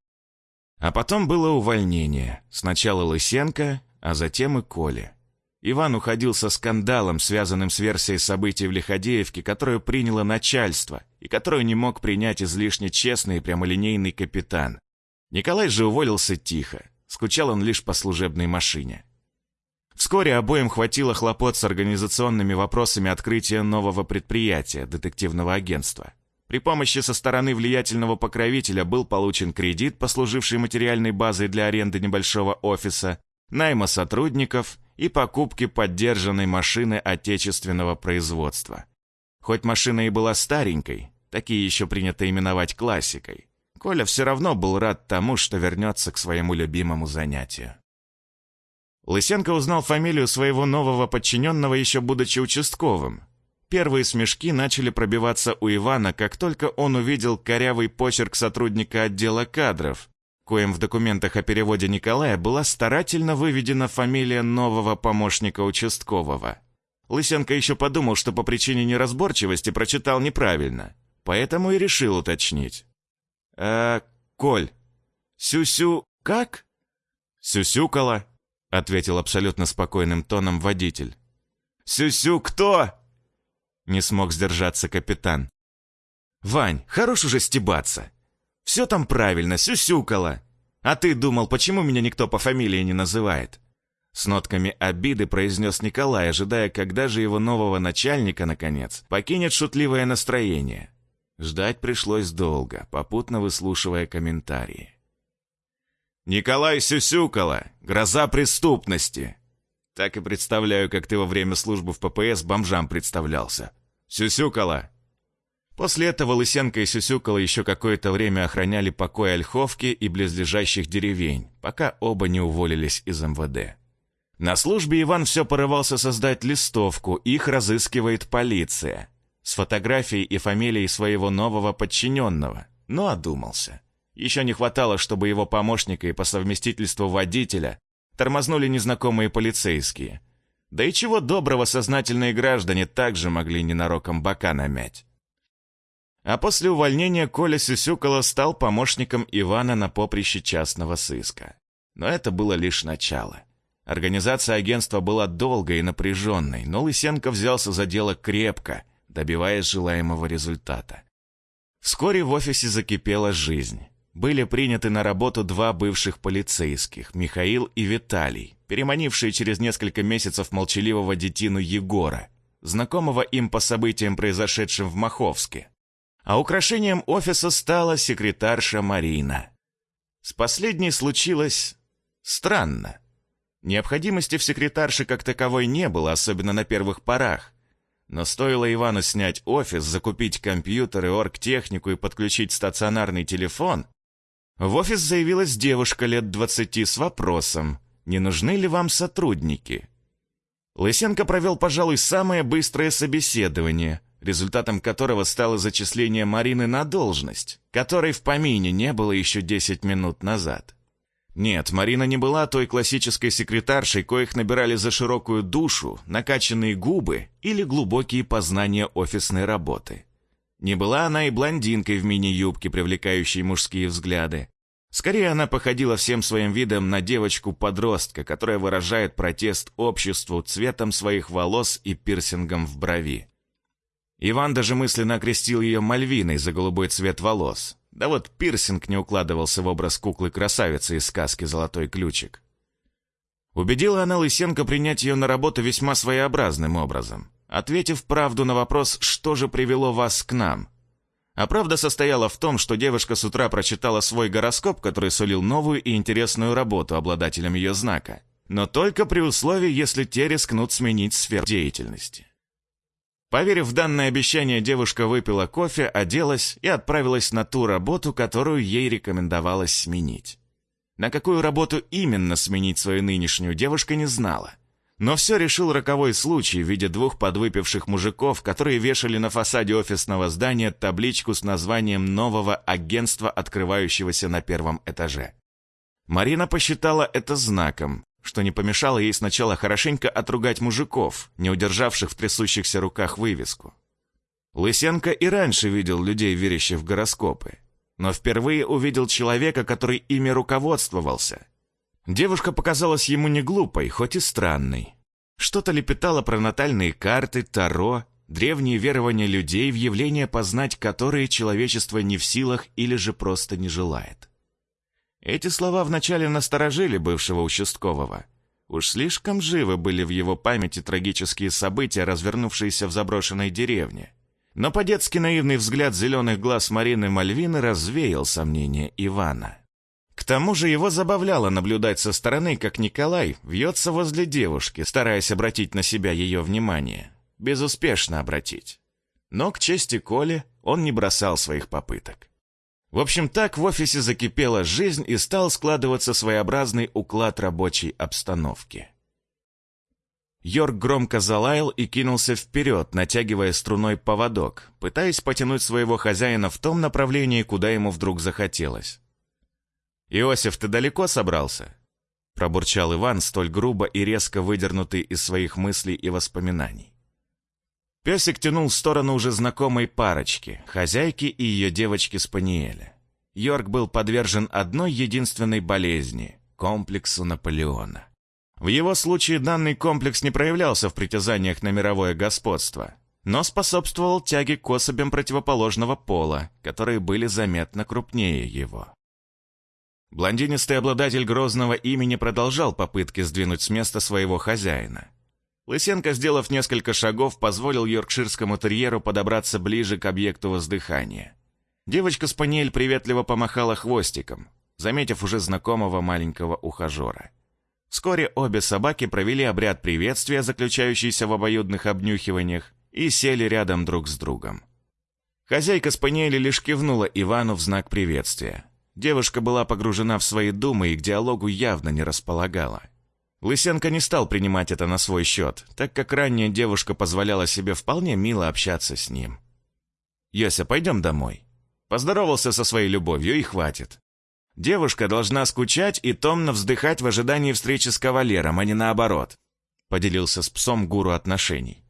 А потом было увольнение. Сначала Лысенко, а затем и Коля. Иван уходил со скандалом, связанным с версией событий в Лиходеевке, которую приняло начальство, и которую не мог принять излишне честный и прямолинейный капитан. Николай же уволился тихо, скучал он лишь по служебной машине. Вскоре обоим хватило хлопот с организационными вопросами открытия нового предприятия, детективного агентства. При помощи со стороны влиятельного покровителя был получен кредит, послуживший материальной базой для аренды небольшого офиса, найма сотрудников и покупки поддержанной машины отечественного производства. Хоть машина и была старенькой, такие еще принято именовать классикой, Коля все равно был рад тому, что вернется к своему любимому занятию. Лысенко узнал фамилию своего нового подчиненного еще будучи участковым. Первые смешки начали пробиваться у Ивана, как только он увидел корявый почерк сотрудника отдела кадров, коим в документах о переводе Николая была старательно выведена фамилия нового помощника участкового. Лысенко еще подумал, что по причине неразборчивости прочитал неправильно, поэтому и решил уточнить. «Э, Коль, сюсю как?» «Сюсюкала», — ответил абсолютно спокойным тоном водитель. «Сюсю кто?» Не смог сдержаться капитан. «Вань, хорош уже стебаться. Все там правильно, сюсюкала. А ты думал, почему меня никто по фамилии не называет?» С нотками обиды произнес Николай, ожидая, когда же его нового начальника, наконец, покинет шутливое настроение. Ждать пришлось долго, попутно выслушивая комментарии. Николай Сюсюкала, гроза преступности. Так и представляю, как ты во время службы в ППС бомжам представлялся. Сюсюкала. После этого Лысенко и Сюсюкала еще какое-то время охраняли покой Ольховки и близлежащих деревень, пока оба не уволились из МВД. На службе Иван все порывался создать листовку, их разыскивает полиция, с фотографией и фамилией своего нового подчиненного, но одумался. Еще не хватало, чтобы его помощника и по совместительству водителя тормознули незнакомые полицейские. Да и чего доброго сознательные граждане также могли ненароком бока намять. А после увольнения Коля Сюсюкало стал помощником Ивана на поприще частного сыска. Но это было лишь начало. Организация агентства была долгой и напряженной, но Лысенко взялся за дело крепко, добиваясь желаемого результата. Вскоре в офисе закипела жизнь были приняты на работу два бывших полицейских, Михаил и Виталий, переманившие через несколько месяцев молчаливого детину Егора, знакомого им по событиям, произошедшим в Маховске. А украшением офиса стала секретарша Марина. С последней случилось странно. Необходимости в секретарше как таковой не было, особенно на первых порах. Но стоило Ивану снять офис, закупить компьютер и оргтехнику и подключить стационарный телефон, в офис заявилась девушка лет двадцати с вопросом, не нужны ли вам сотрудники? Лысенко провел, пожалуй, самое быстрое собеседование, результатом которого стало зачисление Марины на должность, которой в помине не было еще 10 минут назад. Нет, Марина не была той классической секретаршей, коих набирали за широкую душу, накачанные губы или глубокие познания офисной работы. Не была она и блондинкой в мини-юбке, привлекающей мужские взгляды. Скорее, она походила всем своим видом на девочку-подростка, которая выражает протест обществу цветом своих волос и пирсингом в брови. Иван даже мысленно окрестил ее Мальвиной за голубой цвет волос. Да вот пирсинг не укладывался в образ куклы-красавицы из сказки «Золотой ключик». Убедила она Лысенко принять ее на работу весьма своеобразным образом ответив правду на вопрос «Что же привело вас к нам?». А правда состояла в том, что девушка с утра прочитала свой гороскоп, который сулил новую и интересную работу обладателям ее знака. Но только при условии, если те рискнут сменить сферу деятельности. Поверив в данное обещание, девушка выпила кофе, оделась и отправилась на ту работу, которую ей рекомендовалось сменить. На какую работу именно сменить свою нынешнюю девушка не знала. Но все решил роковой случай в виде двух подвыпивших мужиков, которые вешали на фасаде офисного здания табличку с названием нового агентства, открывающегося на первом этаже. Марина посчитала это знаком, что не помешало ей сначала хорошенько отругать мужиков, не удержавших в трясущихся руках вывеску. Лысенко и раньше видел людей, верящих в гороскопы, но впервые увидел человека, который ими руководствовался – Девушка показалась ему не глупой, хоть и странной. Что-то лепетала про натальные карты, таро, древние верования людей в явления, познать которые человечество не в силах или же просто не желает. Эти слова вначале насторожили бывшего участкового. Уж слишком живы были в его памяти трагические события, развернувшиеся в заброшенной деревне. Но по-детски наивный взгляд зеленых глаз Марины Мальвины развеял сомнения Ивана. К тому же его забавляло наблюдать со стороны, как Николай вьется возле девушки, стараясь обратить на себя ее внимание. Безуспешно обратить. Но к чести Коли он не бросал своих попыток. В общем, так в офисе закипела жизнь и стал складываться своеобразный уклад рабочей обстановки. Йорк громко залаял и кинулся вперед, натягивая струной поводок, пытаясь потянуть своего хозяина в том направлении, куда ему вдруг захотелось. «Иосиф, ты далеко собрался?» Пробурчал Иван, столь грубо и резко выдернутый из своих мыслей и воспоминаний. Песик тянул в сторону уже знакомой парочки, хозяйки и ее девочки-спаниеля. Йорк был подвержен одной единственной болезни – комплексу Наполеона. В его случае данный комплекс не проявлялся в притязаниях на мировое господство, но способствовал тяге к особям противоположного пола, которые были заметно крупнее его. Блондинистый обладатель грозного имени продолжал попытки сдвинуть с места своего хозяина. Лысенко, сделав несколько шагов, позволил йоркширскому терьеру подобраться ближе к объекту воздыхания. Девочка-спаниель приветливо помахала хвостиком, заметив уже знакомого маленького ухажера. Вскоре обе собаки провели обряд приветствия, заключающийся в обоюдных обнюхиваниях, и сели рядом друг с другом. Хозяйка спаниели лишь кивнула Ивану в знак приветствия. Девушка была погружена в свои думы и к диалогу явно не располагала. Лысенко не стал принимать это на свой счет, так как ранее девушка позволяла себе вполне мило общаться с ним. «Яся, пойдем домой». Поздоровался со своей любовью и хватит. Девушка должна скучать и томно вздыхать в ожидании встречи с кавалером, а не наоборот. Поделился с псом гуру отношений.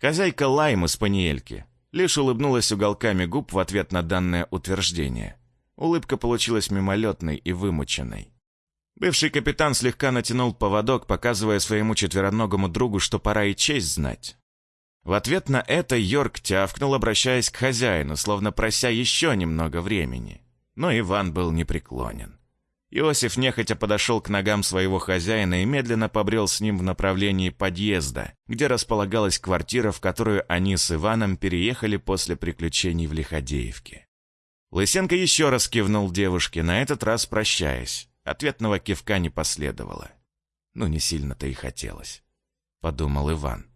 Хозяйка Лаймы с Паниельки лишь улыбнулась уголками губ в ответ на данное утверждение. Улыбка получилась мимолетной и вымученной. Бывший капитан слегка натянул поводок, показывая своему четвероногому другу, что пора и честь знать. В ответ на это Йорк тявкнул, обращаясь к хозяину, словно прося еще немного времени. Но Иван был непреклонен. Иосиф нехотя подошел к ногам своего хозяина и медленно побрел с ним в направлении подъезда, где располагалась квартира, в которую они с Иваном переехали после приключений в Лиходеевке. Лысенко еще раз кивнул девушке, на этот раз прощаясь. Ответного кивка не последовало. Ну, не сильно-то и хотелось, подумал Иван.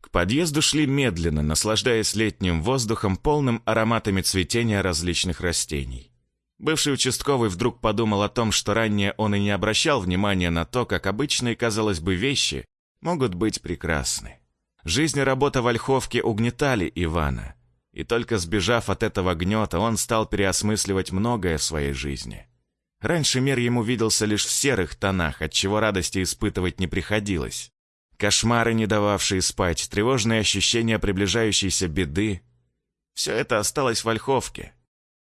К подъезду шли медленно, наслаждаясь летним воздухом, полным ароматами цветения различных растений. Бывший участковый вдруг подумал о том, что ранее он и не обращал внимания на то, как обычные, казалось бы, вещи могут быть прекрасны. Жизнь и работа в Ольховке угнетали Ивана, и только сбежав от этого гнета, он стал переосмысливать многое в своей жизни. Раньше мир ему виделся лишь в серых тонах, отчего радости испытывать не приходилось. Кошмары, не дававшие спать, тревожные ощущения приближающейся беды — все это осталось в Ольховке.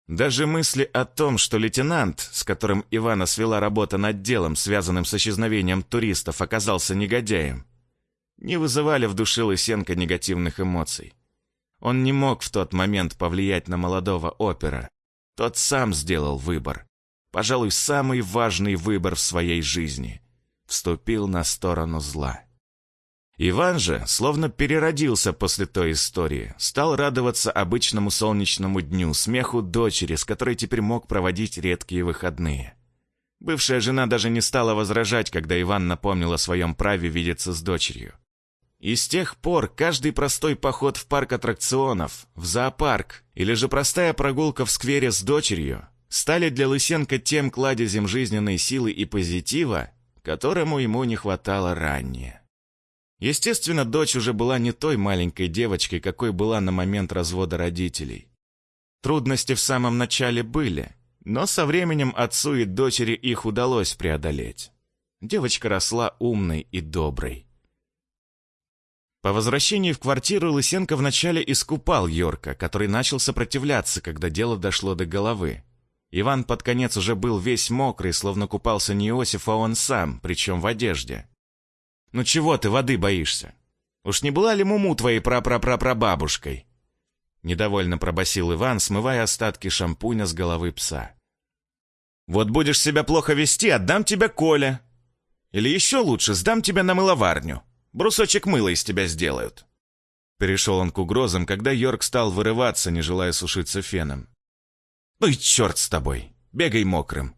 Даже мысли о том, что лейтенант, с которым Ивана свела работа над делом, связанным с исчезновением туристов, оказался негодяем, не вызывали в душе Лысенко негативных эмоций. Он не мог в тот момент повлиять на молодого опера. Тот сам сделал выбор. Пожалуй, самый важный выбор в своей жизни. Вступил на сторону зла. Иван же, словно переродился после той истории, стал радоваться обычному солнечному дню, смеху дочери, с которой теперь мог проводить редкие выходные. Бывшая жена даже не стала возражать, когда Иван напомнил о своем праве видеться с дочерью. И с тех пор каждый простой поход в парк аттракционов, в зоопарк или же простая прогулка в сквере с дочерью стали для Лысенко тем кладезем жизненной силы и позитива, которому ему не хватало ранее. Естественно, дочь уже была не той маленькой девочкой, какой была на момент развода родителей. Трудности в самом начале были, но со временем отцу и дочери их удалось преодолеть. Девочка росла умной и доброй. По возвращении в квартиру Лысенко вначале искупал Йорка, который начал сопротивляться, когда дело дошло до головы. Иван под конец уже был весь мокрый, словно купался не Иосиф, а он сам, причем в одежде. «Ну чего ты воды боишься? Уж не была ли Муму твоей прапрапрапрабабушкой?» Недовольно пробасил Иван, смывая остатки шампуня с головы пса. «Вот будешь себя плохо вести, отдам тебя Коля. Или еще лучше, сдам тебя на мыловарню. Брусочек мыла из тебя сделают». Перешел он к угрозам, когда Йорк стал вырываться, не желая сушиться феном. «Ну и черт с тобой! Бегай мокрым!»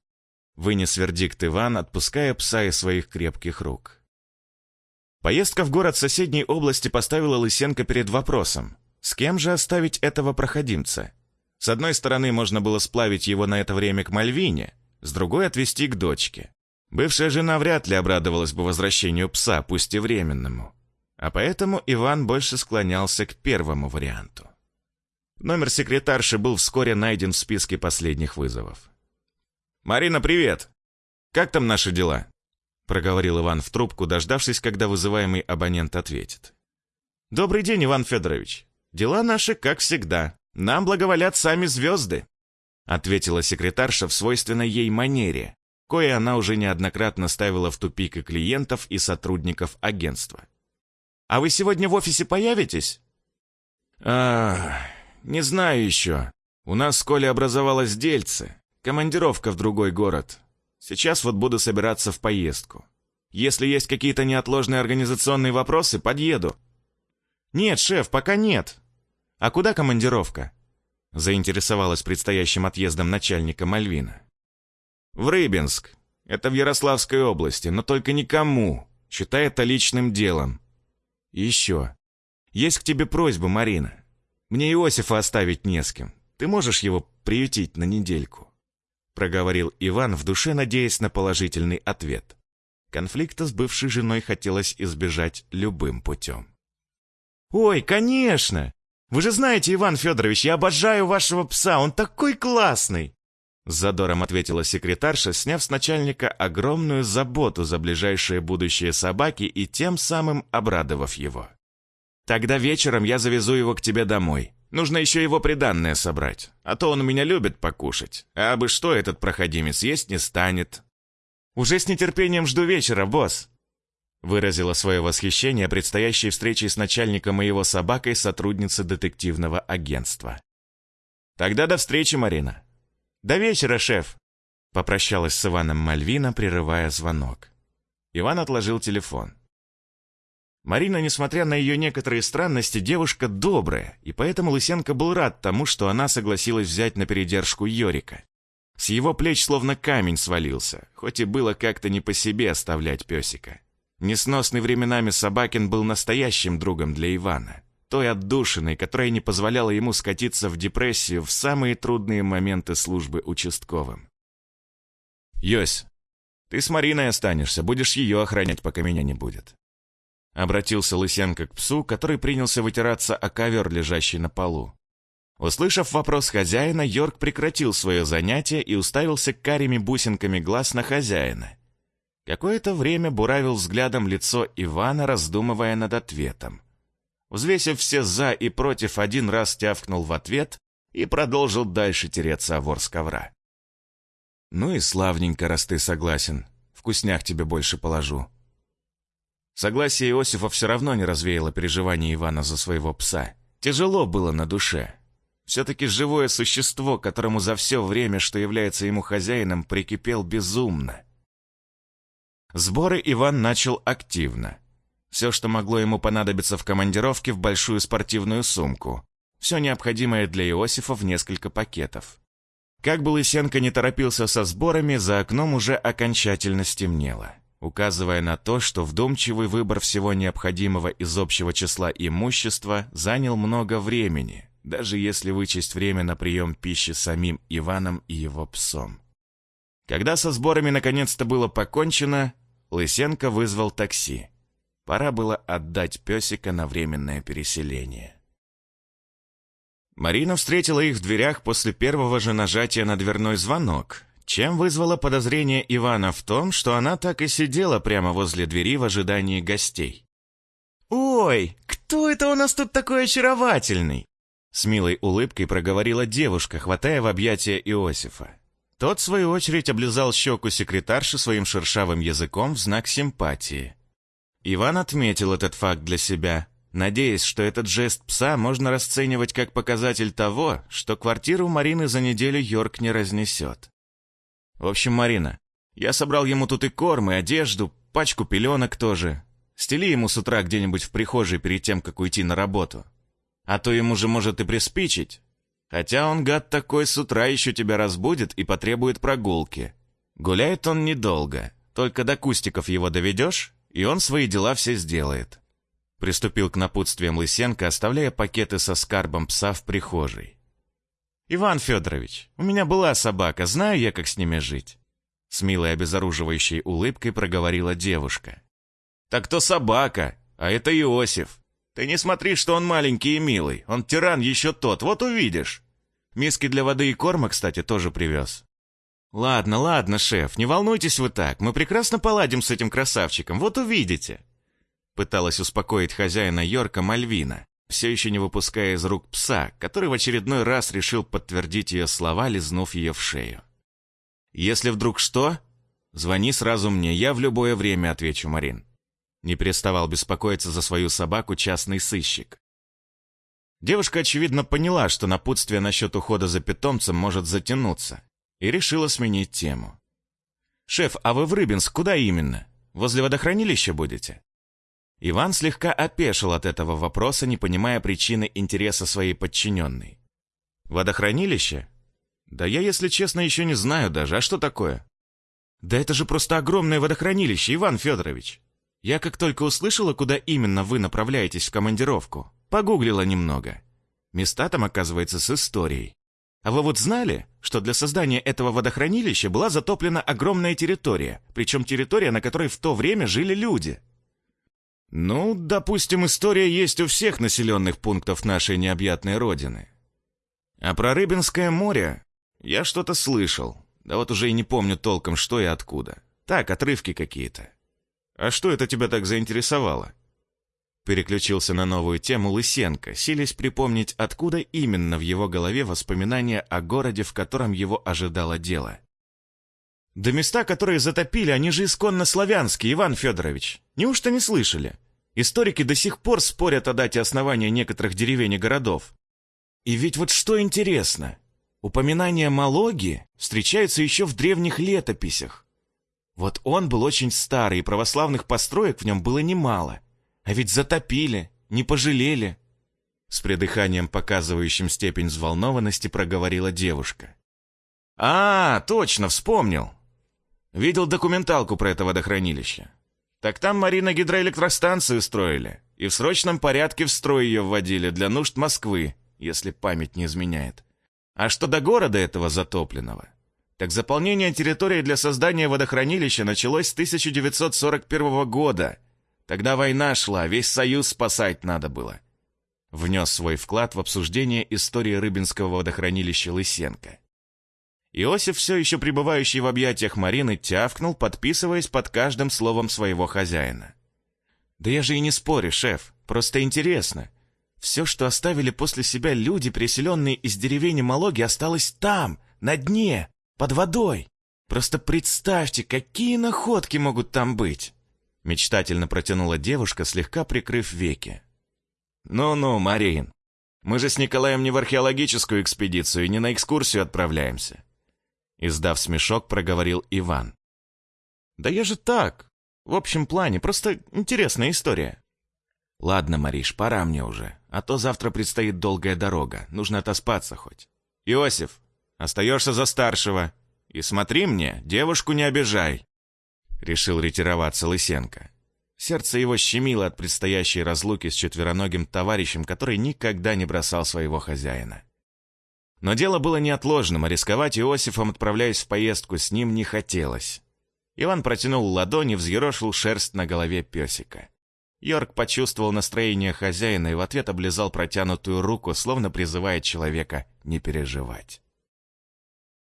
Вынес вердикт Иван, отпуская пса из своих крепких рук. Поездка в город соседней области поставила Лысенко перед вопросом, с кем же оставить этого проходимца? С одной стороны, можно было сплавить его на это время к Мальвине, с другой — отвезти к дочке. Бывшая жена вряд ли обрадовалась бы возвращению пса, пусть и временному. А поэтому Иван больше склонялся к первому варианту. Номер секретарши был вскоре найден в списке последних вызовов. «Марина, привет! Как там наши дела?» проговорил Иван в трубку, дождавшись, когда вызываемый абонент ответит. «Добрый день, Иван Федорович. Дела наши, как всегда. Нам благоволят сами звезды», ответила секретарша в свойственной ей манере, кое она уже неоднократно ставила в тупик и клиентов, и сотрудников агентства. «А вы сегодня в офисе появитесь?» «А, не знаю еще. У нас с Колей образовалось дельце. Командировка в другой город. Сейчас вот буду собираться в поездку. Если есть какие-то неотложные организационные вопросы, подъеду». «Нет, шеф, пока нет. А куда командировка?» Заинтересовалась предстоящим отъездом начальника Мальвина. «В Рыбинск. Это в Ярославской области, но только никому. Считай это личным делом. И еще. Есть к тебе просьба, Марина. Мне Иосифа оставить не с кем. Ты можешь его приютить на недельку?» проговорил Иван в душе, надеясь на положительный ответ. Конфликта с бывшей женой хотелось избежать любым путем. «Ой, конечно! Вы же знаете, Иван Федорович, я обожаю вашего пса, он такой классный!» С задором ответила секретарша, сняв с начальника огромную заботу за ближайшее будущее собаки и тем самым обрадовав его. «Тогда вечером я завезу его к тебе домой. Нужно еще его приданное собрать, а то он меня любит покушать. А бы что этот проходимец есть не станет. Уже с нетерпением жду вечера, босс. Выразила свое восхищение предстоящей встречей с начальником и его собакой сотрудница детективного агентства. Тогда до встречи, Марина. До вечера, шеф. Попрощалась с Иваном Мальвина, прерывая звонок. Иван отложил телефон. Марина, несмотря на ее некоторые странности, девушка добрая, и поэтому Лысенко был рад тому, что она согласилась взять на передержку Йорика. С его плеч словно камень свалился, хоть и было как-то не по себе оставлять песика. Несносный временами Собакин был настоящим другом для Ивана, той отдушиной, которая не позволяла ему скатиться в депрессию в самые трудные моменты службы участковым. «Йось, ты с Мариной останешься, будешь ее охранять, пока меня не будет. Обратился Лысенко к псу, который принялся вытираться о ковер, лежащий на полу. Услышав вопрос хозяина, Йорк прекратил свое занятие и уставился карими бусинками глаз на хозяина. Какое-то время буравил взглядом лицо Ивана, раздумывая над ответом. Взвесив все «за» и «против», один раз тявкнул в ответ и продолжил дальше тереться о ворс ковра. «Ну и славненько, раз ты согласен. Вкусняк тебе больше положу», Согласие Иосифа все равно не развеяло переживания Ивана за своего пса. Тяжело было на душе. Все-таки живое существо, которому за все время, что является ему хозяином, прикипел безумно. Сборы Иван начал активно. Все, что могло ему понадобиться в командировке, в большую спортивную сумку. Все необходимое для Иосифа в несколько пакетов. Как бы Лысенко не торопился со сборами, за окном уже окончательно стемнело, указывая на то, что вдумчивый выбор всего необходимого из общего числа имущества занял много времени, даже если вычесть время на прием пищи самим Иваном и его псом. Когда со сборами наконец-то было покончено, Лысенко вызвал такси. Пора было отдать песика на временное переселение. Марина встретила их в дверях после первого же нажатия на дверной звонок, чем вызвало подозрение Ивана в том, что она так и сидела прямо возле двери в ожидании гостей. «Ой, кто это у нас тут такой очаровательный?» С милой улыбкой проговорила девушка, хватая в объятия Иосифа. Тот, в свою очередь, облизал щеку секретарши своим шершавым языком в знак симпатии. Иван отметил этот факт для себя, надеясь, что этот жест пса можно расценивать как показатель того, что квартиру Марины за неделю Йорк не разнесет. В общем, Марина, я собрал ему тут и корм, и одежду, пачку пеленок тоже. Стели ему с утра где-нибудь в прихожей перед тем, как уйти на работу. А то ему же может и приспичить. Хотя он, гад такой, с утра еще тебя разбудит и потребует прогулки. Гуляет он недолго, только до кустиков его доведешь, и он свои дела все сделает. Приступил к напутствиям Лысенко, оставляя пакеты со скарбом пса в прихожей. «Иван Федорович, у меня была собака, знаю я, как с ними жить». С милой обезоруживающей улыбкой проговорила девушка. «Так то собака, а это Иосиф. Ты не смотри, что он маленький и милый, он тиран еще тот, вот увидишь. Миски для воды и корма, кстати, тоже привез». «Ладно, ладно, шеф, не волнуйтесь вы так, мы прекрасно поладим с этим красавчиком, вот увидите». Пыталась успокоить хозяина Йорка Мальвина, все еще не выпуская из рук пса, который в очередной раз решил подтвердить ее слова, лизнув ее в шею. «Если вдруг что, звони сразу мне, я в любое время отвечу, Марин». Не переставал беспокоиться за свою собаку частный сыщик. Девушка, очевидно, поняла, что напутствие насчет ухода за питомцем может затянуться, и решила сменить тему. «Шеф, а вы в Рыбинск куда именно? Возле водохранилища будете?» Иван слегка опешил от этого вопроса, не понимая причины интереса своей подчиненной. «Водохранилище? Да я, если честно, еще не знаю даже. А что такое?» «Да это же просто огромное водохранилище, Иван Федорович. Я как только услышала, куда именно вы направляетесь в командировку, погуглила немного. Места там, оказывается, с историей. А вы вот знали, что для создания этого водохранилища была затоплена огромная территория, причем территория, на которой в то время жили люди?» Ну, допустим, история есть у всех населенных пунктов нашей необъятной родины. А про Рыбинское море я что-то слышал, да вот уже и не помню толком, что и откуда. Так, отрывки какие-то. А что это тебя так заинтересовало? Переключился на новую тему Лысенко, силясь припомнить, откуда именно в его голове воспоминания о городе, в котором его ожидало дело. Да места, которые затопили, они же исконно славянские, Иван Федорович. Неужто не слышали? Историки до сих пор спорят о дате основания некоторых деревень и городов. И ведь вот что интересно, упоминание Малоги встречаются еще в древних летописях. Вот он был очень старый, и православных построек в нем было немало. А ведь затопили, не пожалели. С придыханием, показывающим степень взволнованности, проговорила девушка. «А, точно, вспомнил. Видел документалку про это водохранилище. Так там Марина гидроэлектростанцию строили, и в срочном порядке в строй ее вводили для нужд Москвы, если память не изменяет. А что до города этого затопленного? Так заполнение территории для создания водохранилища началось с 1941 года. Тогда война шла, весь Союз спасать надо было. Внес свой вклад в обсуждение истории Рыбинского водохранилища Лысенко. Иосиф, все еще пребывающий в объятиях Марины, тявкнул, подписываясь под каждым словом своего хозяина. «Да я же и не спорю, шеф, просто интересно. Все, что оставили после себя люди, переселенные из деревни Малоги, осталось там, на дне, под водой. Просто представьте, какие находки могут там быть!» Мечтательно протянула девушка, слегка прикрыв веки. «Ну-ну, Марин, мы же с Николаем не в археологическую экспедицию и не на экскурсию отправляемся. Издав смешок, проговорил Иван. «Да я же так. В общем плане, просто интересная история. «Ладно, Мариш, пора мне уже, а то завтра предстоит долгая дорога, нужно отоспаться хоть. Иосиф, остаешься за старшего. И смотри мне, девушку не обижай!» Решил ретироваться Лысенко. Сердце его щемило от предстоящей разлуки с четвероногим товарищем, который никогда не бросал своего хозяина. Но дело было неотложным, а рисковать Иосифом, отправляясь в поездку, с ним не хотелось. Иван протянул ладони, взъерошил шерсть на голове песика. Йорк почувствовал настроение хозяина и в ответ облизал протянутую руку, словно призывая человека не переживать.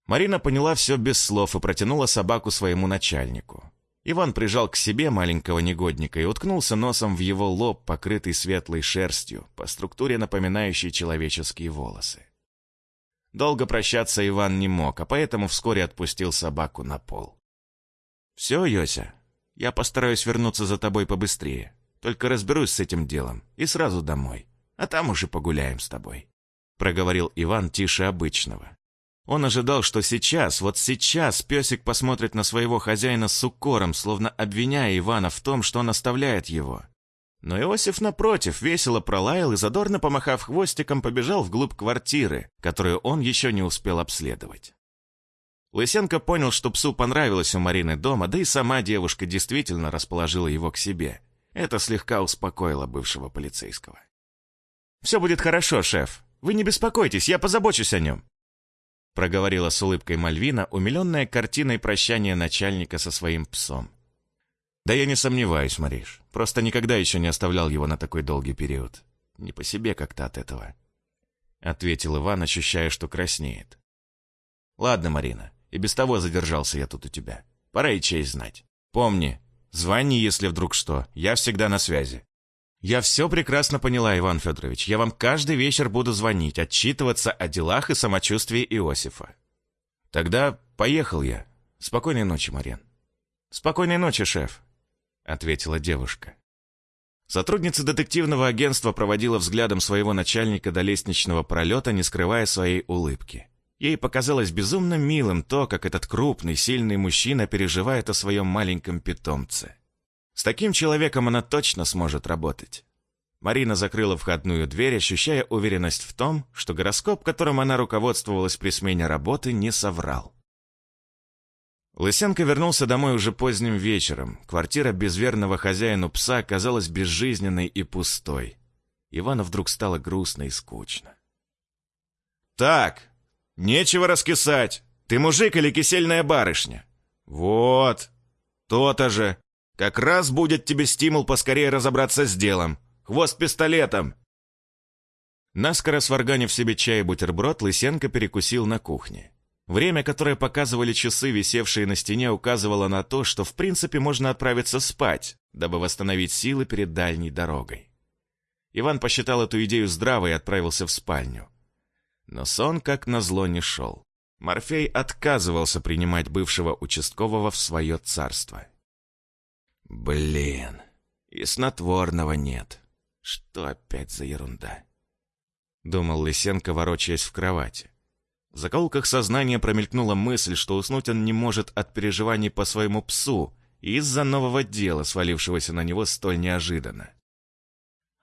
Марина поняла все без слов и протянула собаку своему начальнику. Иван прижал к себе маленького негодника и уткнулся носом в его лоб, покрытый светлой шерстью, по структуре напоминающей человеческие волосы. Долго прощаться Иван не мог, а поэтому вскоре отпустил собаку на пол. «Все, Йося, я постараюсь вернуться за тобой побыстрее. Только разберусь с этим делом и сразу домой, а там уже погуляем с тобой», — проговорил Иван тише обычного. Он ожидал, что сейчас, вот сейчас, песик посмотрит на своего хозяина с укором, словно обвиняя Ивана в том, что он оставляет его. Но Иосиф, напротив, весело пролаял и, задорно помахав хвостиком, побежал вглубь квартиры, которую он еще не успел обследовать. Лысенко понял, что псу понравилось у Марины дома, да и сама девушка действительно расположила его к себе. Это слегка успокоило бывшего полицейского. «Все будет хорошо, шеф. Вы не беспокойтесь, я позабочусь о нем», проговорила с улыбкой Мальвина, умиленная картиной прощания начальника со своим псом. «Да я не сомневаюсь, Мариш. Просто никогда еще не оставлял его на такой долгий период. Не по себе как-то от этого», — ответил Иван, ощущая, что краснеет. «Ладно, Марина, и без того задержался я тут у тебя. Пора и честь знать. Помни, звони, если вдруг что, я всегда на связи». «Я все прекрасно поняла, Иван Федорович. Я вам каждый вечер буду звонить, отчитываться о делах и самочувствии Иосифа». «Тогда поехал я. Спокойной ночи, Марин». «Спокойной ночи, шеф», — ответила девушка. Сотрудница детективного агентства проводила взглядом своего начальника до лестничного пролета, не скрывая своей улыбки. Ей показалось безумно милым то, как этот крупный, сильный мужчина переживает о своем маленьком питомце. С таким человеком она точно сможет работать. Марина закрыла входную дверь, ощущая уверенность в том, что гороскоп, которым она руководствовалась при смене работы, не соврал. Лысенко вернулся домой уже поздним вечером. Квартира безверного хозяину пса казалась безжизненной и пустой. Ивану вдруг стало грустно и скучно. «Так, нечего раскисать. Ты мужик или кисельная барышня?» «Вот, то-то же. Как раз будет тебе стимул поскорее разобраться с делом. Хвост пистолетом!» Наскоро сварганив себе чай и бутерброд, Лысенко перекусил на кухне. Время, которое показывали часы, висевшие на стене, указывало на то, что в принципе можно отправиться спать, дабы восстановить силы перед дальней дорогой. Иван посчитал эту идею здравой и отправился в спальню. Но сон, как назло, не шел. Морфей отказывался принимать бывшего участкового в свое царство. Блин, и снотворного нет. Что опять за ерунда? Думал Лысенко, ворочаясь в кровати. В закоулках сознания промелькнула мысль, что уснуть он не может от переживаний по своему псу из-за нового дела, свалившегося на него столь неожиданно.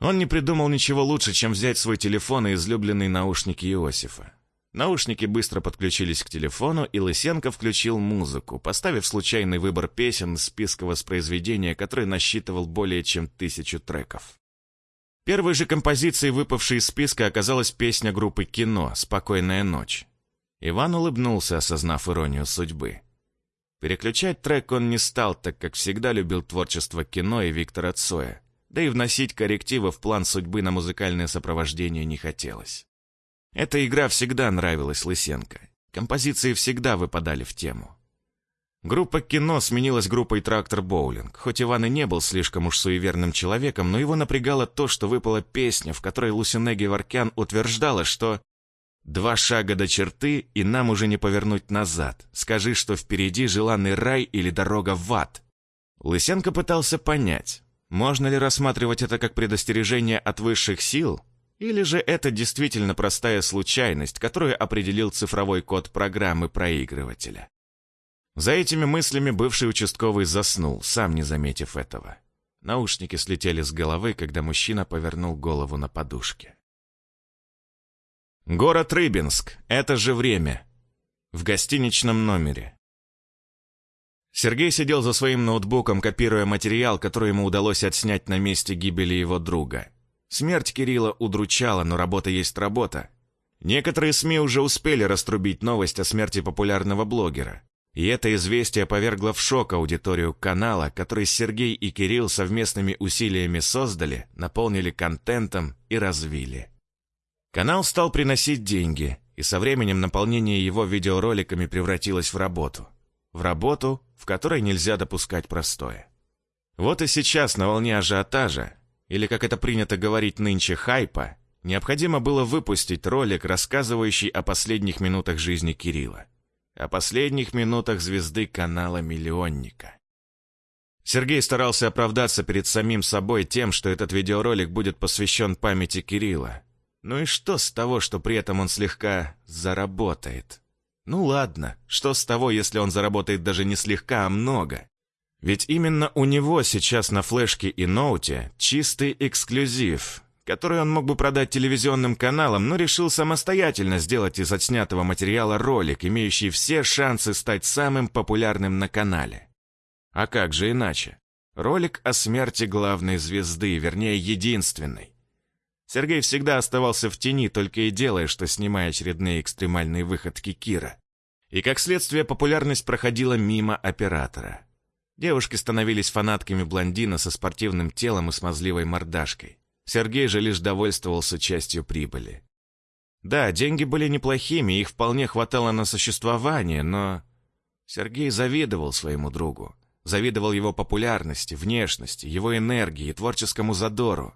Он не придумал ничего лучше, чем взять свой телефон и излюбленные наушники Иосифа. Наушники быстро подключились к телефону, и Лысенко включил музыку, поставив случайный выбор песен из списка воспроизведения, который насчитывал более чем тысячу треков. Первой же композицией, выпавшей из списка, оказалась песня группы «Кино» «Спокойная ночь». Иван улыбнулся, осознав иронию судьбы. Переключать трек он не стал, так как всегда любил творчество кино и Виктора Цоя, да и вносить коррективы в план судьбы на музыкальное сопровождение не хотелось. Эта игра всегда нравилась Лысенко. Композиции всегда выпадали в тему. Группа «Кино» сменилась группой «Трактор Боулинг». Хоть Иван и не был слишком уж суеверным человеком, но его напрягало то, что выпала песня, в которой Лусине Геворкян утверждала, что «Два шага до черты, и нам уже не повернуть назад. Скажи, что впереди желанный рай или дорога в ад». Лысенко пытался понять, можно ли рассматривать это как предостережение от высших сил, или же это действительно простая случайность, которую определил цифровой код программы проигрывателя? За этими мыслями бывший участковый заснул, сам не заметив этого. Наушники слетели с головы, когда мужчина повернул голову на подушке. Город Рыбинск. Это же время. В гостиничном номере. Сергей сидел за своим ноутбуком, копируя материал, который ему удалось отснять на месте гибели его друга. Смерть Кирилла удручала, но работа есть работа. Некоторые СМИ уже успели раструбить новость о смерти популярного блогера. И это известие повергло в шок аудиторию канала, который Сергей и Кирилл совместными усилиями создали, наполнили контентом и развили. Канал стал приносить деньги, и со временем наполнение его видеороликами превратилось в работу. В работу, в которой нельзя допускать простое. Вот и сейчас на волне ажиотажа, или, как это принято говорить нынче, хайпа, необходимо было выпустить ролик, рассказывающий о последних минутах жизни Кирилла. О последних минутах звезды канала «Миллионника». Сергей старался оправдаться перед самим собой тем, что этот видеоролик будет посвящен памяти Кирилла. Ну и что с того, что при этом он слегка заработает? Ну ладно, что с того, если он заработает даже не слегка, а много? Ведь именно у него сейчас на флешке и ноуте чистый эксклюзив, который он мог бы продать телевизионным каналам, но решил самостоятельно сделать из отснятого материала ролик, имеющий все шансы стать самым популярным на канале. А как же иначе? Ролик о смерти главной звезды, вернее, единственной. Сергей всегда оставался в тени, только и делая, что снимая очередные экстремальные выходки Кира. И как следствие популярность проходила мимо оператора. Девушки становились фанатками блондина со спортивным телом и смазливой мордашкой. Сергей же лишь довольствовался частью прибыли. Да, деньги были неплохими, их вполне хватало на существование, но... Сергей завидовал своему другу. Завидовал его популярности, внешности, его энергии и творческому задору.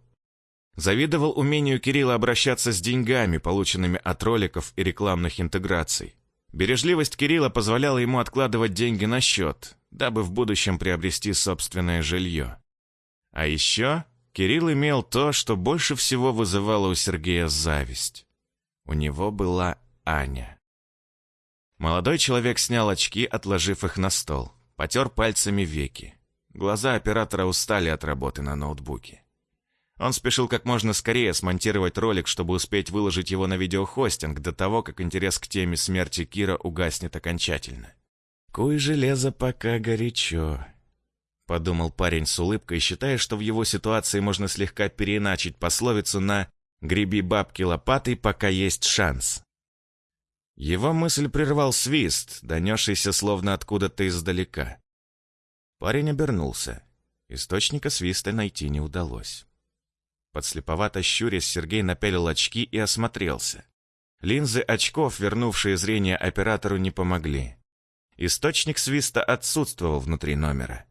Завидовал умению Кирилла обращаться с деньгами, полученными от роликов и рекламных интеграций. Бережливость Кирилла позволяла ему откладывать деньги на счет, дабы в будущем приобрести собственное жилье. А еще Кирилл имел то, что больше всего вызывало у Сергея зависть. У него была Аня. Молодой человек снял очки, отложив их на стол, потер пальцами веки. Глаза оператора устали от работы на ноутбуке. Он спешил как можно скорее смонтировать ролик, чтобы успеть выложить его на видеохостинг до того, как интерес к теме смерти Кира угаснет окончательно. «Куй железо пока горячо», — подумал парень с улыбкой, считая, что в его ситуации можно слегка переиначить пословицу на «греби бабки лопатой, пока есть шанс». Его мысль прервал свист, донесшийся словно откуда-то издалека. Парень обернулся. Источника свиста найти не удалось. Подслеповато щурясь, Сергей напялил очки и осмотрелся. Линзы очков, вернувшие зрение оператору, не помогли. Источник свиста отсутствовал внутри номера.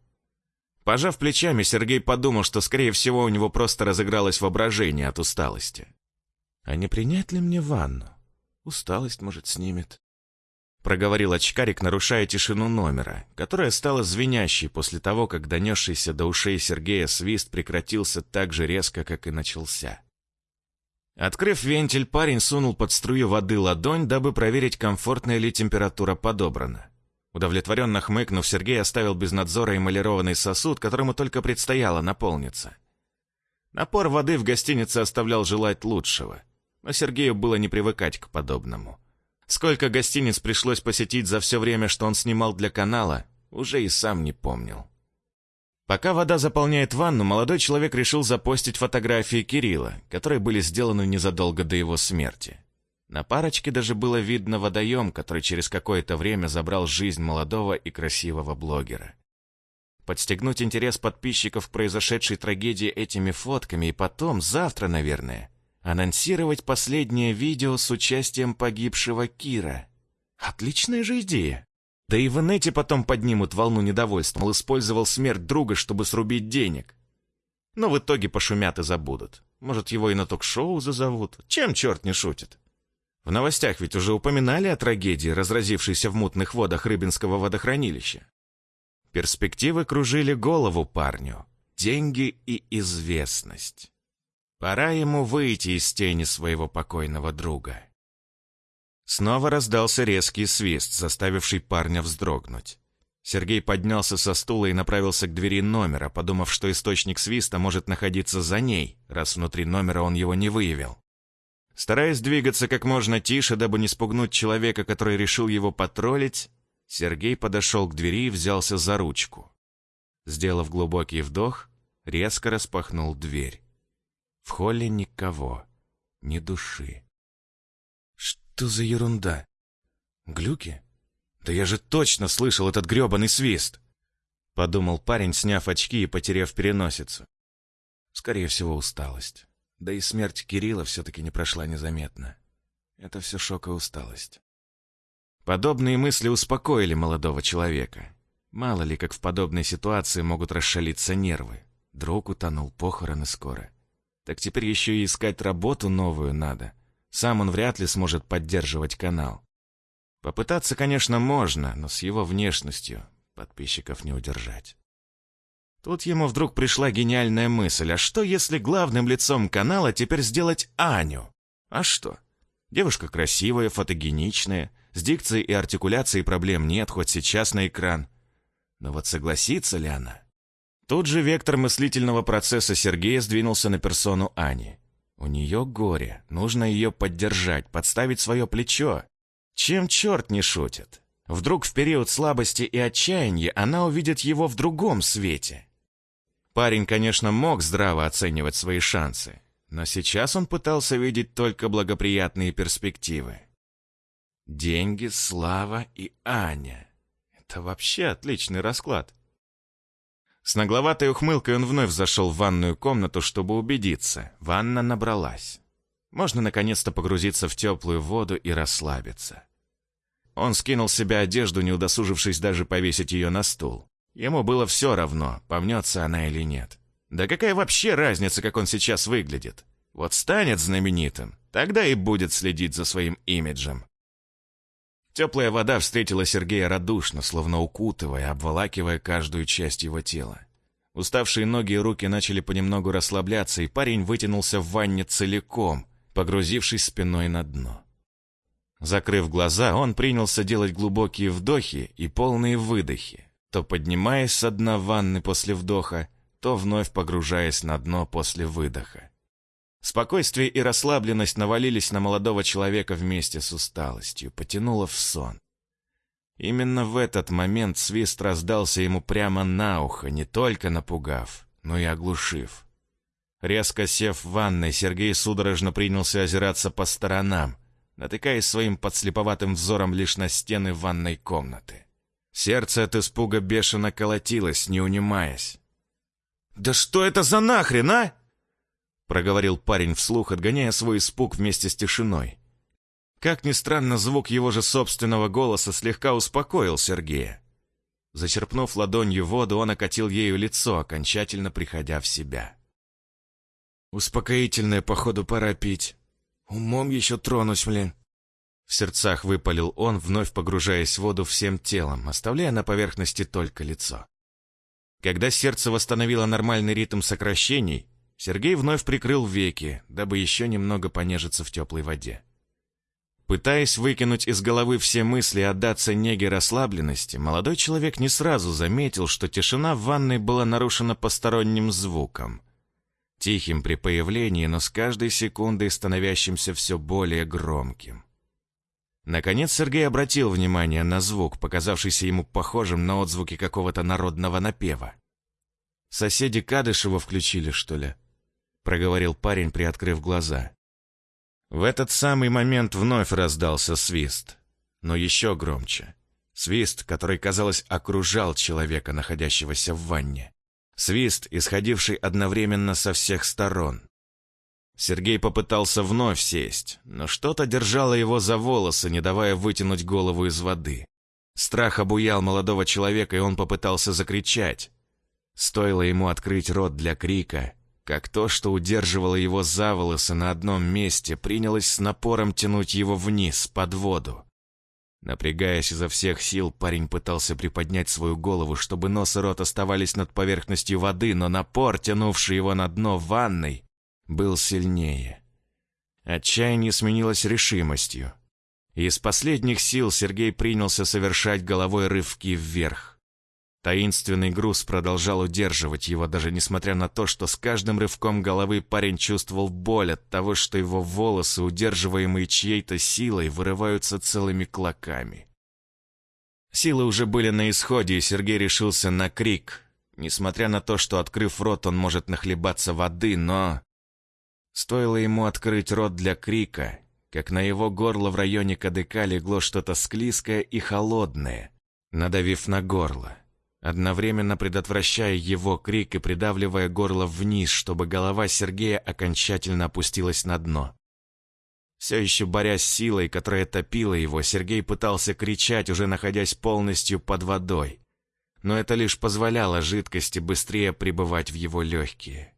Пожав плечами, Сергей подумал, что, скорее всего, у него просто разыгралось воображение от усталости. «А не принять ли мне ванну? Усталость, может, снимет» проговорил очкарик, нарушая тишину номера, которая стала звенящей после того, как донесшийся до ушей Сергея свист прекратился так же резко, как и начался. Открыв вентиль, парень сунул под струю воды ладонь, дабы проверить, комфортная ли температура подобрана. Удовлетворенно хмыкнув, Сергей оставил без надзора эмалированный сосуд, которому только предстояло наполниться. Напор воды в гостинице оставлял желать лучшего, но Сергею было не привыкать к подобному. Сколько гостиниц пришлось посетить за все время, что он снимал для канала, уже и сам не помнил. Пока вода заполняет ванну, молодой человек решил запостить фотографии Кирилла, которые были сделаны незадолго до его смерти. На парочке даже было видно водоем, который через какое-то время забрал жизнь молодого и красивого блогера. Подстегнуть интерес подписчиков к произошедшей трагедии этими фотками и потом, завтра, наверное, анонсировать последнее видео с участием погибшего Кира. Отличная же идея. Да и в инете потом поднимут волну недовольства, мол, использовал смерть друга, чтобы срубить денег. Но в итоге пошумят и забудут. Может, его и на ток-шоу зазовут. Чем черт не шутит? В новостях ведь уже упоминали о трагедии, разразившейся в мутных водах Рыбинского водохранилища. Перспективы кружили голову парню. Деньги и известность. Пора ему выйти из тени своего покойного друга. Снова раздался резкий свист, заставивший парня вздрогнуть. Сергей поднялся со стула и направился к двери номера, подумав, что источник свиста может находиться за ней, раз внутри номера он его не выявил. Стараясь двигаться как можно тише, дабы не спугнуть человека, который решил его потроллить, Сергей подошел к двери и взялся за ручку. Сделав глубокий вдох, резко распахнул дверь. В холле никого, ни души. Что за ерунда? Глюки? Да я же точно слышал этот грёбаный свист! Подумал парень, сняв очки и потеряв переносицу. Скорее всего, усталость. Да и смерть Кирилла все-таки не прошла незаметно. Это все шок и усталость. Подобные мысли успокоили молодого человека. Мало ли, как в подобной ситуации могут расшалиться нервы. Друг утонул, похороны скоро. Так теперь еще и искать работу новую надо. Сам он вряд ли сможет поддерживать канал. Попытаться, конечно, можно, но с его внешностью подписчиков не удержать. Тут ему вдруг пришла гениальная мысль, а что если главным лицом канала теперь сделать Аню? А что? Девушка красивая, фотогеничная, с дикцией и артикуляцией проблем нет, хоть сейчас на экран. Но вот согласится ли она? Тут же вектор мыслительного процесса Сергея сдвинулся на персону Ани. У нее горе, нужно ее поддержать, подставить свое плечо. Чем черт не шутит? Вдруг в период слабости и отчаяния она увидит его в другом свете. Парень, конечно, мог здраво оценивать свои шансы, но сейчас он пытался видеть только благоприятные перспективы. Деньги, слава и Аня. Это вообще отличный расклад. С нагловатой ухмылкой он вновь зашел в ванную комнату, чтобы убедиться. Ванна набралась. Можно наконец-то погрузиться в теплую воду и расслабиться. Он скинул с себя одежду, не удосужившись даже повесить ее на стул. Ему было все равно, помнется она или нет. Да какая вообще разница, как он сейчас выглядит? Вот станет знаменитым, тогда и будет следить за своим имиджем. Теплая вода встретила Сергея радушно, словно укутывая, обволакивая каждую часть его тела. Уставшие ноги и руки начали понемногу расслабляться, и парень вытянулся в ванне целиком, погрузившись спиной на дно. Закрыв глаза, он принялся делать глубокие вдохи и полные выдохи, то поднимаясь с дна ванны после вдоха, то вновь погружаясь на дно после выдоха. Спокойствие и расслабленность навалились на молодого человека вместе с усталостью, потянуло в сон. Именно в этот момент свист раздался ему прямо на ухо, не только напугав, но и оглушив. Резко сев в ванной, Сергей судорожно принялся озираться по сторонам, натыкаясь своим подслеповатым взором лишь на стены ванной комнаты. Сердце от испуга бешено колотилось, не унимаясь. «Да что это за нахрен, а?» проговорил парень вслух, отгоняя свой испуг вместе с тишиной. Как ни странно, звук его же собственного голоса слегка успокоил Сергея. Зачерпнув ладонью воду, он окатил ею лицо, окончательно приходя в себя. Успокоительное, походу, пора пить. Умом еще тронусь, блин. В сердцах выпалил он, вновь погружаясь в воду всем телом, оставляя на поверхности только лицо. Когда сердце восстановило нормальный ритм сокращений, Сергей вновь прикрыл веки, дабы еще немного понежиться в теплой воде. Пытаясь выкинуть из головы все мысли и отдаться неге расслабленности, молодой человек не сразу заметил, что тишина в ванной была нарушена посторонним звуком — Тихим при появлении, но с каждой секундой становящимся все более громким. Наконец Сергей обратил внимание на звук, показавшийся ему похожим на отзвуки какого-то народного напева. «Соседи Кадышева включили, что ли?» — проговорил парень, приоткрыв глаза. В этот самый момент вновь раздался свист, но еще громче. Свист, который, казалось, окружал человека, находящегося в ванне. Свист, исходивший одновременно со всех сторон. Сергей попытался вновь сесть, но что-то держало его за волосы, не давая вытянуть голову из воды. Страх обуял молодого человека, и он попытался закричать. Стоило ему открыть рот для крика, как то, что удерживало его за волосы на одном месте, принялось с напором тянуть его вниз, под воду. Напрягаясь изо всех сил, парень пытался приподнять свою голову, чтобы нос и рот оставались над поверхностью воды, но напор, тянувший его на дно ванной, был сильнее. Отчаяние сменилось решимостью. Из последних сил Сергей принялся совершать головой рывки вверх. Таинственный груз продолжал удерживать его, даже несмотря на то, что с каждым рывком головы парень чувствовал боль от того, что его волосы, удерживаемые чьей-то силой, вырываются целыми клоками. Силы уже были на исходе, и Сергей решился на крик. Несмотря на то, что, открыв рот, он может нахлебаться воды, но... Стоило ему открыть рот для крика, как на его горло в районе кадыка легло что-то склизкое и холодное, надавив на горло одновременно предотвращая его крик и придавливая горло вниз, чтобы голова Сергея окончательно опустилась на дно. Все еще борясь силой, которая топила его, Сергей пытался кричать, уже находясь полностью под водой. Но это лишь позволяло жидкости быстрее прибывать в его легкие.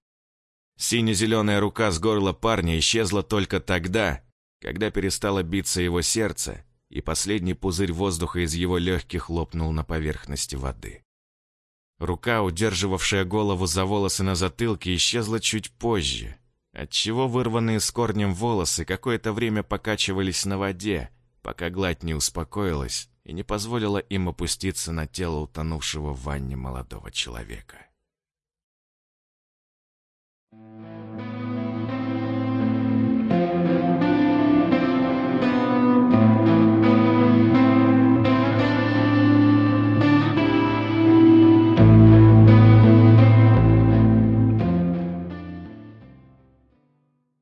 Сине-зеленая рука с горла парня исчезла только тогда, когда перестало биться его сердце, и последний пузырь воздуха из его легких лопнул на поверхности воды. Рука, удерживавшая голову за волосы на затылке, исчезла чуть позже, отчего вырванные с корнем волосы какое-то время покачивались на воде, пока гладь не успокоилась и не позволила им опуститься на тело утонувшего в ванне молодого человека.